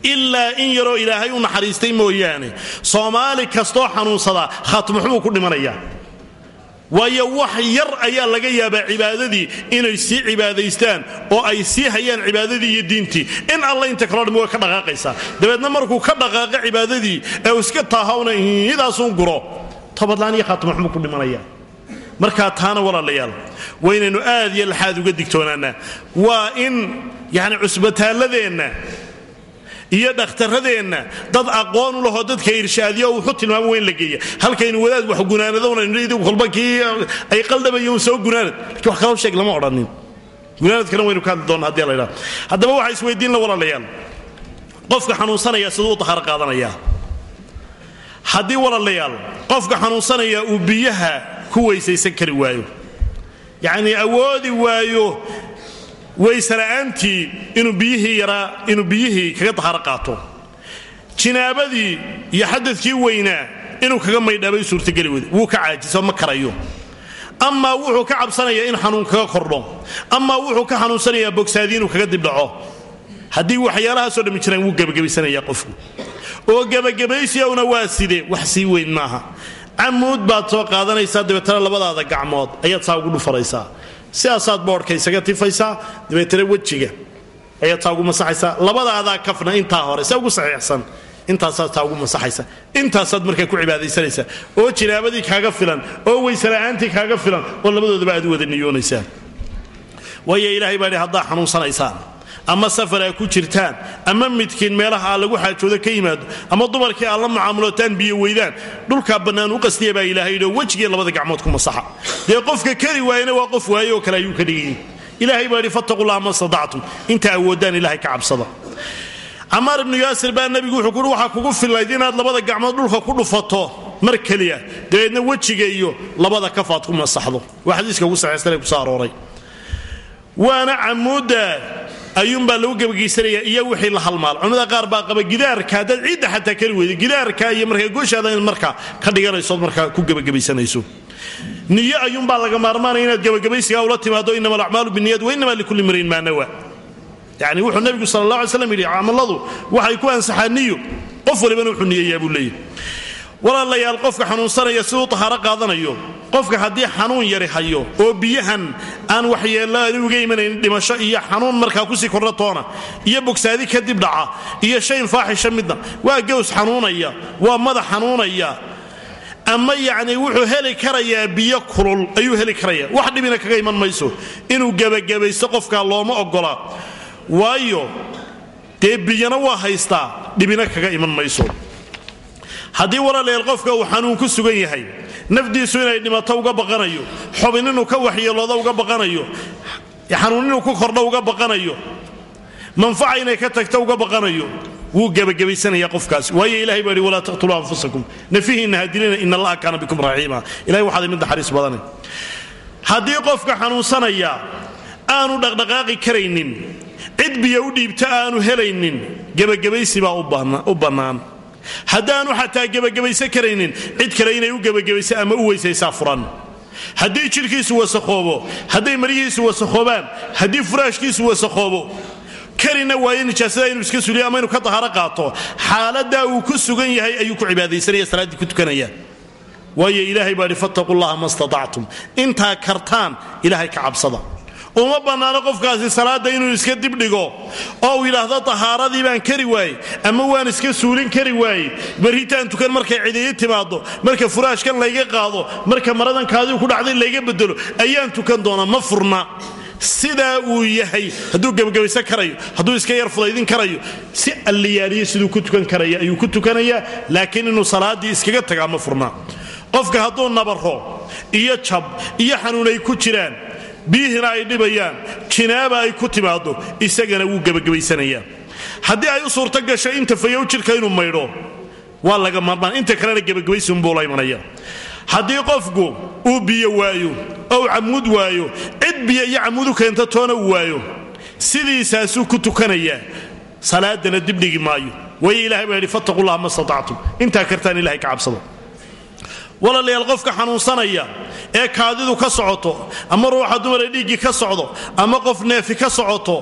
Ilaa in yaroo ilaahay u naxariistay mooyaane soomaali kastoo xanuunsadaa khaatmuxumuu ku dhimanayaa. Waayo wax yar ayaa laga yaabaa cibaadadii inay sii cibaadaystaan oo ay sii hayaan cibaadadii iyo diintii. In alla inta kaloo dhami way ka dhaqaaqaysaa dabeedna markuu ka dhaqaaqa cibaadadii ee iska taahawna idaasun guro tabadlaan iyo khaatmuxumuu ku dhimanaya. Markaa taana walaalayaal waynaynu aad iyo laxaad uga digtoonaanaa waa in yani cusbataalladeenna iyo dhakhtaradeenna dad aqoon u lahoo dadka irshaadiya oo wuxu tilmaamo weyn la geeya. Halkaynu wadaad wax kii ay qaldabayen soo gunaanad. Lakiin wax kaloo sheeg lama odhanin. Gunaanadkana waynu ka hadli doonna haddii la ydhaha haddaba waxaa isweydiin la walaalayaal qofka xanuunsanaya siduu u tahaaro qaadanayaa haddii walaalayaal qofka xanuunsanaya uu biyaha ku weysaysan kari waayo. Yacnii awoodi waayo waysela'aantii inuu biyihii yaraa inuu biyihii kaga dahaaro qaato. Jinaabadii iyo xadadkii weynaa inuu kaga maydhaabay suurtageli weyde. Wuu ka caajiso ma karayo. Amaa wuxuu ka cabsanayaa in xanuun kaga kordho. Amaa wuxuu ka xanuunsanayaa bogsaadii inuu kaga dibdhaco haddii waxyaalahaasoo dhammi jiraan wuu gebagabaysanayaa qofku oo gebagabaysiyowna waa sidee? Wax sii weyn maaha. Camuud baad soo qaadanaysaa dabeetana labadaada gacmood ayaad saa ugu dhufaraysaa. Sidaasaad boodhka isaga tifaysaa dabeetana wejiga ayaad taa ugu masaxaysaa. Labadaadaa kafna intaa hore se ugu saxiixsan intaasaad taa ugu masaxaysa intaasaad markaa ku cibaadaysanaysaa. Oo jinaabadii kaaga filan oo weysela'aantii kaaga filan oo labadoodaba aad u wada niyoonaysaa waayo ilaahay baa dhi haddaa xanuunsanaysaan ama safar aa ku jirtaan ama midkiin meelaha aa lagu xaajoodo ka yimaado ama dumarkii aad la mucaamulootaan biyo weydaan dhulkaa bannaan u qastiya baa ilaahay yidhi wejigii labada gacmood ku masaxa dee qofka kari waayana waa qof waaye oo kale ayuu ka dhigayin ilaahay baa yidhi fattaqullaha ma stadactum inta awoodaan ilaahay ka cabsada. Camaar ibnu yaasir baa nebigu wuxuu kuhi waxaa kugu fillayd inaad labada gacmood dhulka ku dhufato mar keliya dabeedna wejiga iyo labada kafaad ku masaxdo waa xadiiska ugu saxiixsan ee arooray. Waana camuudda ayuunbaa lagu gebagaysanaya iyo wixii la halmaal culimmada qaar baa qaba gidaarka haddaad ciidda xataa kari weyda gidaarka iyo markaa gooshaada in markaa ka dhiganaysood markaa ku gebagabaysanayso niyo ayuunbaa laga maarmaanaya inaad gebagabaysigaa ula timaado inama alacmaalu biniyad wainama likulli mriin maa nawa yani wuxuu nebigu sala allah alay slam yidhi camaladu waxay ku ansaxaa niyo qof walibana wuxuu niyeeyaa buu leeyahy walaalayaal qofka xanuunsanaya siduu tahaaro qaadanayo qofka haddii xanuun yari hayo oo biyahan aan waxyeellaani uga imanayn dhimasho iyo xanuun markaa ku sii kordha toona iyo bogsaadi kadib dhaca iyo shayn faaxisha midna waa gows xanuunaya waa madax xanuunaya. Ama yacni wuxuu heli karayaa biyo kulul ayuu heli karaya wax dhibina kaga iman mayso. Inuu gebagabaysto qofkaa looma ogola. Waayo dee biyana waa haystaa dhibina kaga iman mayso. Haddii walaalayaal qofka uu xanuun ku sugan yahay nafdiisu inay dhimato uga baqanayo xubin inuu ka waxyeeloodo uga baqanayo xanuun ku kordho uga baqanayo manfaca inay ka tagto uga baqanayo wuu gebagabaysanaya qofkaas. Waayo ilahay baa hi walaa taqtuluu anfusakum. Nafihiinna hadilina in allaha kaana bikum raxiima ilahay waxaad mid naxariis badane haddii qofka xanuunsanaya aanu dhaqdhaqaaqi karaynin cid biyo u dhiibto aanu helaynin gebagabaysi baa u bannaan haddaanu xataa gebagabaysan karaynin cid kale inay u gebagabaysa ama u weysaysaa furan haddii jidhkiisu wasakhoobo hadday maryihiisu wasakhoobaan haddii furaashkiisu wasakhoobo karina waayo nijaasada inuu iska suliyo ama inuu ka dahaaro qaato xaaladaa uu ku sugan yahay ayuu ku cibaadaysanaya salaaddii ku tukanaya. Waayo ilaahay baa hi fattaqu llaha ma statactum intaa kartaan ilaahay ka cabsada uma bannaano qofkaasi salaadda inuu iska dibdhigo oo uu yidhaahdo tahaaradii baan kari waayey ama waan iska suulin kari waayey. Barritaan tukan markay cidiyi timaaddo marka furaashkan layga qaado marka maradan kaadiu ku dhacday layga bedelo ayaan tukan doonaa ma furna. Sidaa uu yahay hadduu gebagabaysan karayo hadduu iska yar fudaydin karayo si alliyaaliyo siduu ku tukan karaya ayuu ku tukanayaa laakiin inuu salaaddii iskaga tagaa ma furna. Qofka hadduu nabaro iyo jab iyo xanuun ay ku jiraan biyihina ay dhibayaan jinaaba ay ku timaado isagana wuu gebagabaysanayaa haddii ay u suurto gasho inta fayow jidhka inuu maydho waa laga maarmaan inta kalena gebagabaysiunbuu la imanaya. Haddii qofku uu biyo waayo ou camud waayo cid biyo iyo camudu keenta toona uu waayo sidiisaasuu ku tukanayaa salaadana dibdhigi maayo. Waayo ilahay baa yidhi fattaqullaha ma statactum intaa kartaan ilahay ka cabsado walaalayaal qofka xanuunsanaya ee kaadidu ka socoto ama ruuxa dumara dhiiggii ka socdo ama qof neefi ka socoto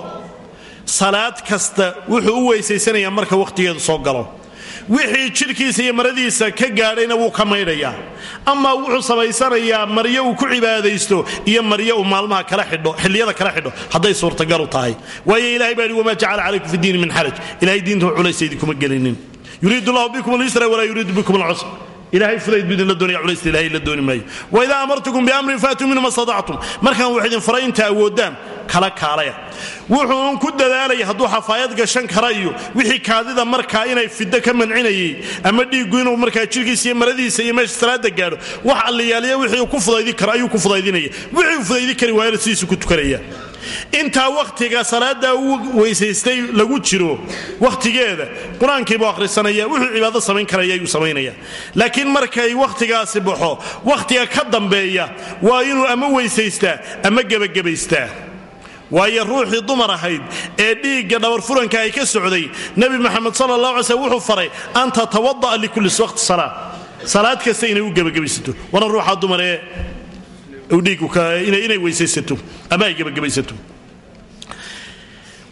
salaad kasta wuxuu u weysaysanayaa marka wakhtigeedu soo galo. Wixii jidhkiisa iyo maradiisa ka gaadhayna wuu ka maydhayaa ama wuxuu samaysanayaa maryo uu ku cibaadaysto iyo maryo uu maalmaha kala xidho xilliyada kala xidho hadday suurtagalu tahay. Waayo ilahay baa yidhi wamaa jacala calaykum fi diini min xaraj. Ilahay diinta culaysa idinkuma gelinin. Yuriidu llahu bikum alisra walaa yuriidu bikum alcusr ilahay fudayd buu idinla doonaya culaysta ilahay la dooni maayo. Waidaa amartukum biamrin faatuu minhu ma markaan wax idin faray inta awoodaan kala kaalaya. Wuxuun ku dadaalaya hadduu xafaayad gashan kara wixii kaadida markaa inay fiddo ka mancinayay ama dhiiggu inuu markaa jirhkiisa iyo maradiisa iyo meesha salaada gaadho wax alliyaaliya wixii ku fudaydi karo ayuu ku fudaydinaya. Wixii fudaydi kari waayana sidiisu ku tukanaya intaa wakhtiga salaada uu weysaystay lagu jiro wakhtigeeda qur'aankiibuu akhrisanaya wuxuu cibaado samayn karaya ayuu samaynaya. Laakiin markay wakhtigaasi baxo wakhtiga ka dambeeya waa inuu ama weysaystaa ama gebagabaystaa. Waayo ruuxii dumar ahayd ee dhiigga dhabarfuranka ay ka socday nebi moxamed sala allah alay slm wuxuu faray an tatawada'a likulli waqti salaa salaad kasta inay u gebagabaysato wana ruuxa dumar ee dhiigginay weysaysato ama ay gebagabaysato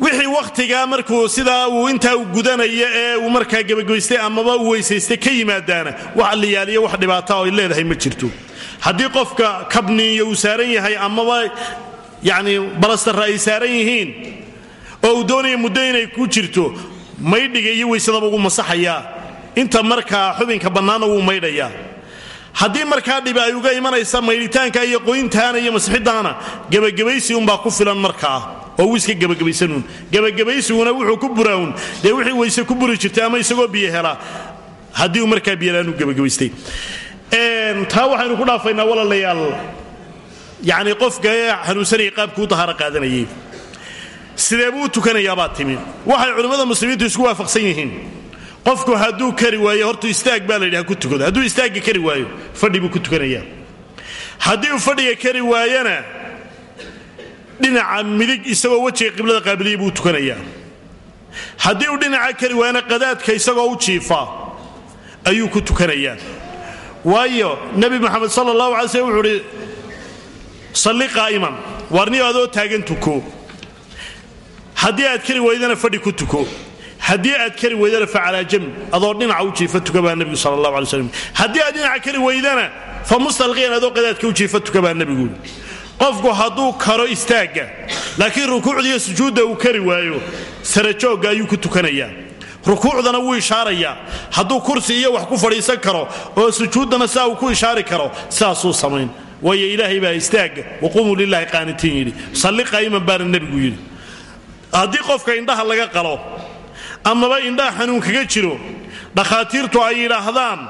wixii wakhtigaa markuu sidaa uu intaa u gudanaya ee uu markaa gebagabaystay amaba uu weysaystay ka yimaadaana wax alliyaaliyo wax dhibaata oo ay leedahay ma jirto. Haddii qofka kabniiyo uu saaran yahay amaba yacni balastarra ay saaran yihiin oo uu doonaya muddo inay ku jirto maydhiga iyo weysadaba ugu masaxayaa. Inta markaa xubinka bannaanna wuu maydhayaa haddii markaa dhibi ay uga imanaysa maydhitaanka iyo qoyntaana iyo masxidaana gebagabaysi unbaa ku filan markaa. Oo wuu iska gebagabaysanuun wuxuu ku buraun dee wixii weyse ku buri jirtay ama isagoo biyo helaa haddii uu markaa biyalaanu gebagabaystay taa waxaynu ku dhaafaynaa walaalayaal. Yacni qofka ee xanuunsanaya qaabkuu dahaaro qaadanayay. Sidee buu u tukanayaabaa timi. Waxay culimmada muslimiintu isku waafaqsan yihiin qofku hadduu kari waayo hortu istaag baa la yidhi ha ku tukado hadduu istaagga kari waayo fadhi buu ku tukanayaa haddii uu fadhiga kari waayana dhinaca midig isagoo wejiga qiblada qaabiliya buu tukanayaa haddii uu dhinaca kari waayana qadaadka isagoo u jiifa ayuu ku tukanayaa waayo nebi moxamed sala allahu alay slm wuxuu uhi salli qaa'iman waarniyo adoo taagan tuko haddii aad kari waydana fadhi ku tuko haddii aad kari weydana fa calaa jamb adoo dhinaca u jiifa tuka baa nebigu sala allah alay aad dhinaca kari weydana fa mustalqiyan adoo qadaadka u jiifa tuka baa nebigu qofku hadduu karo istaagga laakiin rukuucdiiyo sujuudda uu kari waayo sarajoogga ayuu ku tukanayaa rukuucdana wuu ishaarayaa hadduu kursi iyo wax ku fadhiisan karo oo sujuuddana sidaa uu ku ishaari karo sidaasuu samayn. Waayo ilaahay baa istaagga waquumuu lilaahi qaanitiin yidhi. Salli qaa'iman baana nebigu yidhi. Haddii qofka indhaha laga qalo amaba indhaha xanuun kaga jiro. Dhakhaatiirtu ay yidhaahdaan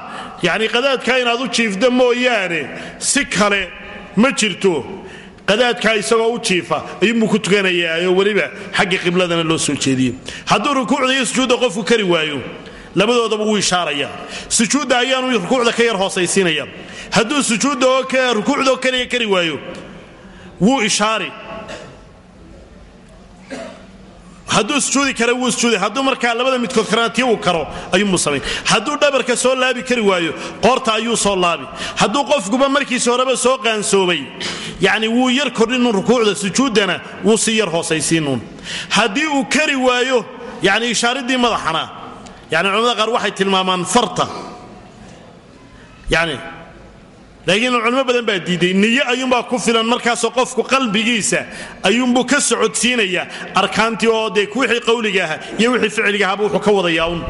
yacni qadaadkaa inaad u jiifda mooyaane si kale ma jirto. Qadaadkaa isagoo u jiifa ayuunbuu ku tukanayaa oo weliba xagga qibladana loo soo jeediyey. Hadduu rukuucda iyo sujuudda qofku kari waayo labadoodaba wuu ishaarayaa sujuudda ayaanu rukuucda ka yar hoosaysiinaya hadduu sujuudda oo rukuucdaoo kaliya kari waayo wuu ishaari hadduu sujuudi kara wuu sujuudi hadduu markaa labada midkood karana uu karo ayuunbuu samayn hadduu dhabarka soo laabi kari waayo qoorta ayuu soo laabi. Hadduu qofkuba markiisa horeba soo qaansoobay yacni wuu yar kordhinuun rukuucda sujuuddana wuu si yar hoosaysiinuun haddii uu kari waayo yacni ishaaridii madaxana yani culamada qaar waxay tilmaamaan farta. Yani laakiin culimo badan baa diiday. Niyo ayuunbaa ku filan markaasoo qofku qalbigiisa ayuunbuu ka socodsiinayaa arkaantii oo dee wixii qawliga ahaa iyo wixii ficliga ahaaba wuxuu ka wadayaa un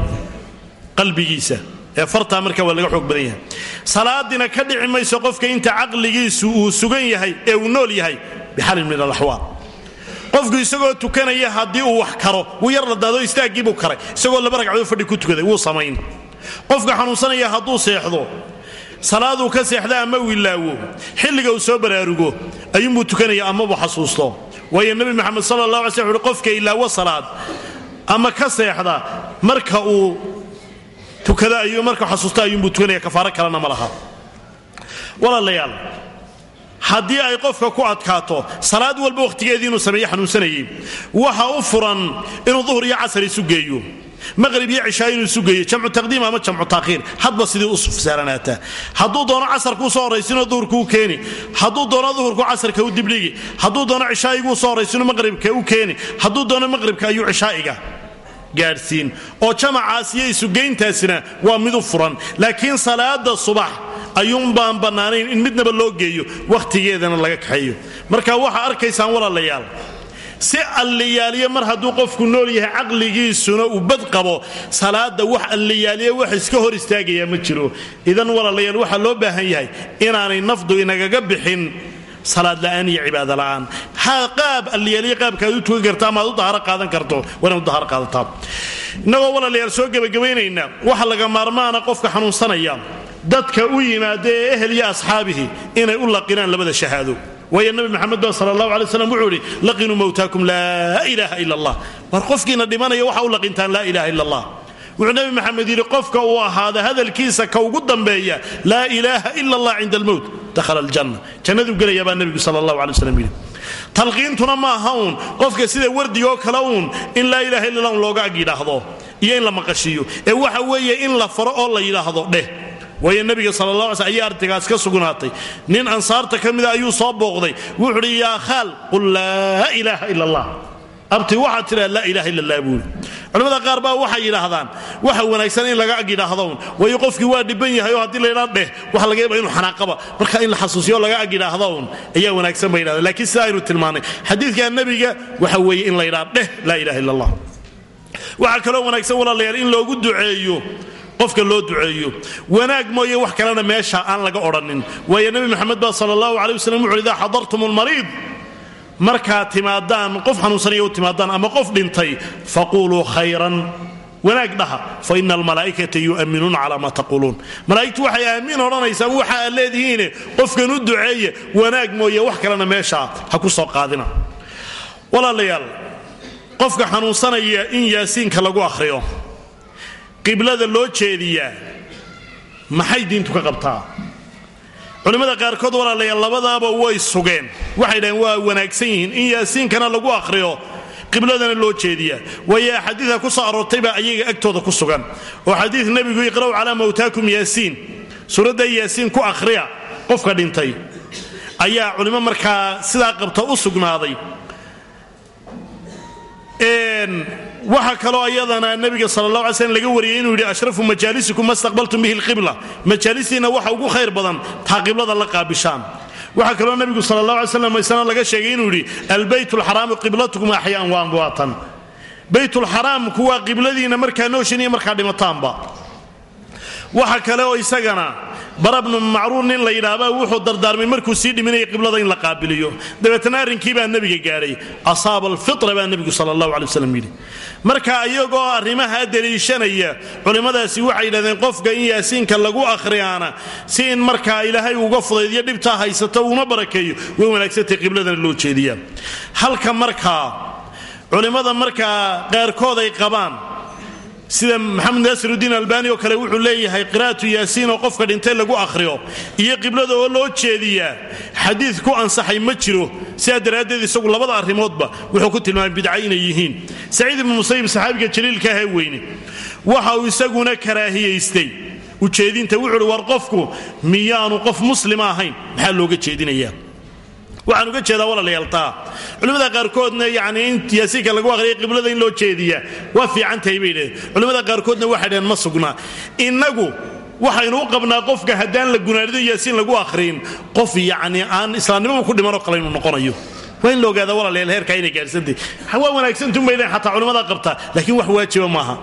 qalbigiisa. Ee fartaa marka waa laga xoog badan yahay. Salaadina ka dhici mayso qofka inta caqligiisu uu sugan yahay ee uu nool yahay bixalin min alaxwaal. Qofku isagoo tukanaya haddii uu wax karo wuu yar ladaado istaaggiibuu karay. Isagoo laba ragcadood fadhi ku tukaday wuu samayn. Qofka xanuunsanaya hadduu seexdo salaaduu ka seexda ama wilaawo xilliga uu soo baraarugo ayuunbuu tukanaya amabuu xasuusto. Waayo nebi maxamed sala allah alay sl uhi qofka ilaawo salaad ama ka seexda marka uu tukada marka xasuusto ayuunbuu tukanaya kafaaro kalena ma laha. Walaalayaal haddii ay qofka ku adkaato salaad walba wakhtigeedii inuu sameeye xanuunsanayay. Waxa u furan inuu duhur iyo casar isu geeyo maqrib iyo cishaa inuu isu geeyo jamcu taqdiim ama jamcu taakhiir hadba sidii u saaranaataa hadduu doono casarkuu soo horraysinoo duhurkuu keeni. Hadduu doono duhurku casarka u dibdhigi hadduu doono cishaa'iguu soo horraysino maqribka u keeni. Hadduu doono maqribka ayuu cishaa'iga gaadhsiin. Oo jamacaas iyo isugeyntaasina waa mid u furan. Laakiin salaada subax ayuun baan bannaanayn in midnaba loo geeyo wakhtigeedana laga kaxeeyo. Marka waxaa arkaysaan walaalayaal si alliyaaliye mar hadduu qofku nool yahay caqligiisuna uu bad qabo salaada wax alliyaaliye wax iska hor istaagayaa ma jiro. Idan walaalayaal waxaa loo baahan yahay inaanay nafdu inagaga bixin salaad la'aan iyo cibaado la'aan. Ha qaab alliyaaliye qaabkaad u tugan karta ama u daharo qaadan karto waa u daharo qaadataa. Innagoo walaalayaal soo gebagabaynaynaa waxa laga maarmaana qofka xanuunsanaya dadka u yimaada ee ehel iyo asxaabihi inay u laqinaan labada shahaado waayo nabi maxamed sal allahu alay slam wuxuu idhi laqinuu mowtaakum laa ilaaha ila allah. War qofkiina dhimanaya waxa u laqintaan laa ilaha ila allah. Wuxuu nabi maxamed yidhi qofka uu ahaada hadalkiisa ka ugu dambeeya laa ilaaha ila allah cinda almowt dakhala aljanna. Jannaduu gelaya baa nebigu sal allahu alay yidhi. Talqiintuna ma aha uun. Qofka sida wardigoo kale uun in laa ilaha illa allah looga ag yidhaahdo iyo in la maqashiiyo ee waxa weeye in la faro oo la yidhaahdo dheh waayo nebiga sal la sl ayaa artigaas ka sugnaatay. Nin ansaarta ka mida ayuu soo booqday. Wuxuu uhi yaa khaal qul laa ilaaha ila allah abti waxaad tidhaa laa ilaha illa allah buuri culimmada qaar baa waxay yidhaahdaan waxa wanaagsan in laga ag yidhaahdown waayo waa dhiban yahay oo haddii laydhaa dheh waxa laga yaaba inuu xanaaqaba. Marka in la xasuusiyo laga ag ayaa wanaagsan bay yidhahdeen lakiin sidaa aynu tilmaanay. Xadiidka nebiga waxa weeye in laydhaa dheh laa ilaha illa allah waxaa kaloo wanaagsan walaalayaal in loogu duceeyo qofka loo duceeyo. Wanaag mooye wax kalena meesha aan laga odhanin. Waayo nebi maxamed ba sal allahu alay waslm wuxu idaa xadartum lmariid markaad timaadaan qof xanuunsanaya u timaadaan ama qof dhintay faquuluu khayran. Wanaag dhaha fa ina almalaa'ikata yu'minuuna calaa ma taquuluun malaa'igtu waxay aamiin odhanaysaan waxa aad leedihiine qofkan u duceeya wanaag mooye wax kalena meesha ha ku soo qaadina. Walaalayaal qofka xanuunsanaya in yaasiinka lagu akhriyo qiblada loo jeediyaa maxay diintu ka qabtaa? Culimmada qaarkood walaalayaal labadaaba way sugeen. Waxay dhaheen waa wanaagsan yihiin. In yaasiinkana lagu akhriyo qibladana loo jeediyaa waayo axaadiida ku soo aroortay baa ayaga agtooda ku sugan. Oo xadiid nebigu iqra'u calaa mawtaakum yaasiin. Suuradda yaasiin ku akhriya qofka dhintay. Ayaa culimo markaa sidaa qabta u sugnaaday waxaa kaloo ayadana nabiga sal la ala slm laga wariyey inuu yidhi ashrafu majaalisikum ma staqbaltum bihi lqibla majaalistiinna waxa ugu khayr badan taa qiblada la qaabishaan. Waxaa kaloo nabigu sal la alay slam isna laga sheegay inuu yidhi albayt lxaraamu qiblatukum axyaan wa amwaatan baytulxaraamku waa qibladiinna markaa nooshin iyo markaa dhimataanba. Waxa kale oo isagana bara bnu macruur nin la yidhaahba wuxuu dardaarmay markuu sii dhiminaya qiblada in la qaabiliyo. Dabeetna arrinkii baa nebiga gaadhay asaaba alfitra baa nebigu sala allahu alay waslam yidhi. Marka iyagoo arrimaha deliishanaya culimmadaasi waxay yidhahdeen qofka in yaasiinka lagu akhriyaana si in markaa ilaahay uga fudaydiyo dhibtaa haysato uuna barakeeyo way wanaagsantay qibladana loo jeediyaa halka markaa culimmada markaa qaarkood ay qabaan sida maxamed naasirudiin albani oo kale wuxuu leeyahay qira'atu yaasiin oo qofka dhintay lagu akhriyo iyo qiblada oo loo jeediyaa xadiid ku ansaxay ma jiro sidaa daraaddeed isagu labada arrimoodba wuxuu ku tilmaamay bidca inay yihiin. Saciid ibnu musayib saxaabiga jaliilka ahee weyne waxa uu isaguna karaahiyaystay ujeedinta wuxuuhi war qofku miyaanu qof muslima ahayn. Maxaa looga jeedinayaa waxaan uga jeedaa walaalayaaltaa culimmada qaarkoodna yani in yaasiinka lagu aqhriyay qiblada in loo jeediyaa waa fiican tahay bay dhaheen culimmada qaarkoodna waxay dhaheen ma sugnaa innagu waxaynu u qabnaa qofka haddaan la gunaanido yaasiin lagu akhriyin qof yacni aan islaamnimadu ku dhimanoo kale inuu noqonayo. Waa in la ogaada walaalayaal heerkaa inay gaarhsantay waa dhaheen xataa culimmada qabtaa laakiin wax waajiba maaha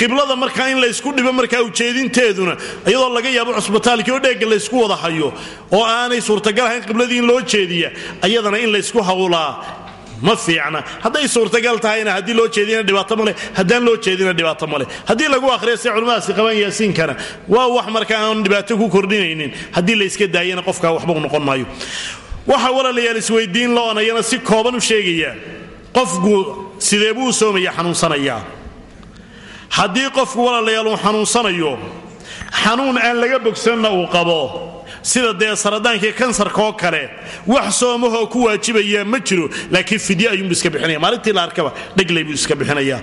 qiblada markaa in laysku dhibo markaa ujeedinteeduna iyadoo laga yaabo cusbitaalkii oo dheegga laysku wada hayo oo aanay suurtagal ahayn qibladii in loo jeediya ayadana in laysku hawlaa ma fiicna. Hadday suurtagal tahayna haddii loo jeedina dhibaato male haddaan loo jeedina dhibaato male haddii lagu ahriya si culimmadaasi qabaan yaasiinkana waa wax marka aan dhibaato ku kordhinaynin. Haddii layska daayana qofkaa waxba u noqon maayo. Waxa walaalayaal isweydiin loonayana si kooban u sheegayaa qofku sidee buu soomaya xanuunsanayaa haddii qofku walaalayaal uu xanuunsanayo xanuun aan laga bogsanna uu qabo sida dee saradaankii kansarka oo kale wax soomahoo ku waajibaya ma jiro. Laakiin fidye ayuunbu iska bixinaya maalintii la arkaba dhegley buu iska bixinaya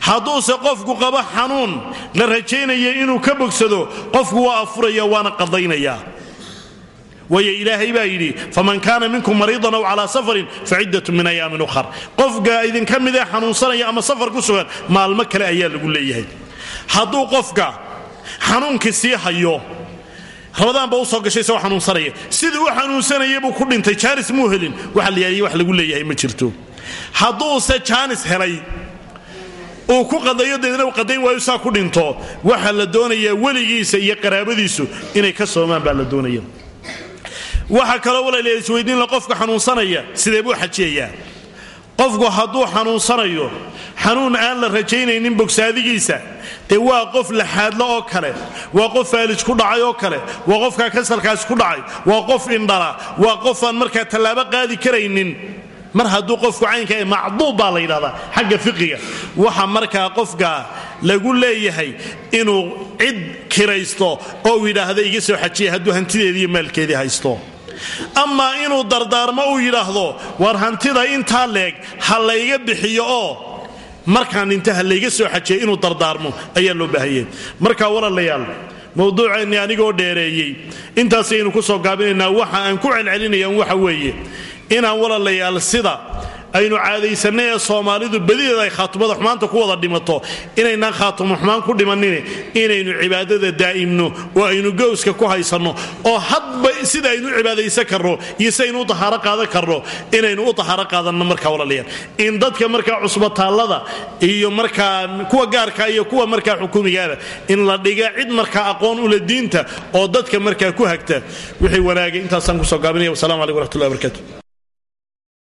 hadduuse qofku qabo xanuun la rajaynaya inuu ka bogsado qofku waa afuraya waana qadaynaya waayo ilaahay baa yidhi faman kaana minkum mariidan aw calaa safarin faciddatu min ayaamin ukhar. Qofka idinka mid ee xanuunsanaya ama safar ku sugan maalmo kale ayaa lagu leeyahay. Hadduu qofka xanuunkii sii hayo rabadaanba u soo gashay isagoo xanuunsanaya. Sidii u xanuunsanaya buu ku dhintay jaanis muu helin? Waxa la yaaliya wax lagu leeyahay ma jirto. Hadduuse jaanis helay uu ku qadayo deedna qadayn waayo saa ku dhinto waxaa la doonayaa weligiisa iyo qaraabadiisu inay ka soomaan baa la doonaya waxaa kaloo walaalayaal isweydiinla qofka xanuunsanaya sidee buu xajiyayaa qofku hadduu xanuunsanayo xanuun aan la rajaynaynin bogsaadigiisa dee waa qof laxaadlo oo kale waa qof faalij ku dhacay oo kale waa qofkaa kasalkaasi ku dhacay waa qof indhala waa qofaan markaa tallaabo qaadi karaynin. Mar hadduu qofku caynka macduub baa la yidhahdaa xagga fiqiga. Waxa markaa qofka lagu leeyahay inuu cid kiraysto oo yidhaahda iga soo xajiya hadduu hantideedii iyo maalkeedii haysto amaa inuu dardaarmo uu yidhaahdo war hantida intaa leeg ha layga bixiyo oo markaan dhinta ha layga soo xajiya inuu dardaarmo ayaa loo baahanyay. Marka walaalayaal mowduuceenni anigoo dheereeyey intaasaynu ku soo gaabinaynaa waxa aan ku celcelinayaan waxa weeye. Inaan walaalayaal sida aynu caadaysanay ee soomaalidu badideeda ay khaatumada xumaanta ku wada dhimato inaynaan khaatumo xumaan ku dhimanine inaynu cibaadada daa'imno oo aynu gowska ku haysanno oo hadba sida aynu u cibaadaysan karno iyo si aynu u inaynu u tahaaro qaadanno markaa walaalayaal in dadka markaa cusbataallada iyo markaa kuwa gaarka iyo kuwa markaa xukumigaaba in la dhiga cid markaa aqoon ula diinta oo dadka markaa ku hagta wixii wanaagay intaasaan ku soo gaabinaya wasalaamu calaykum waraxmatullahi wabarakatu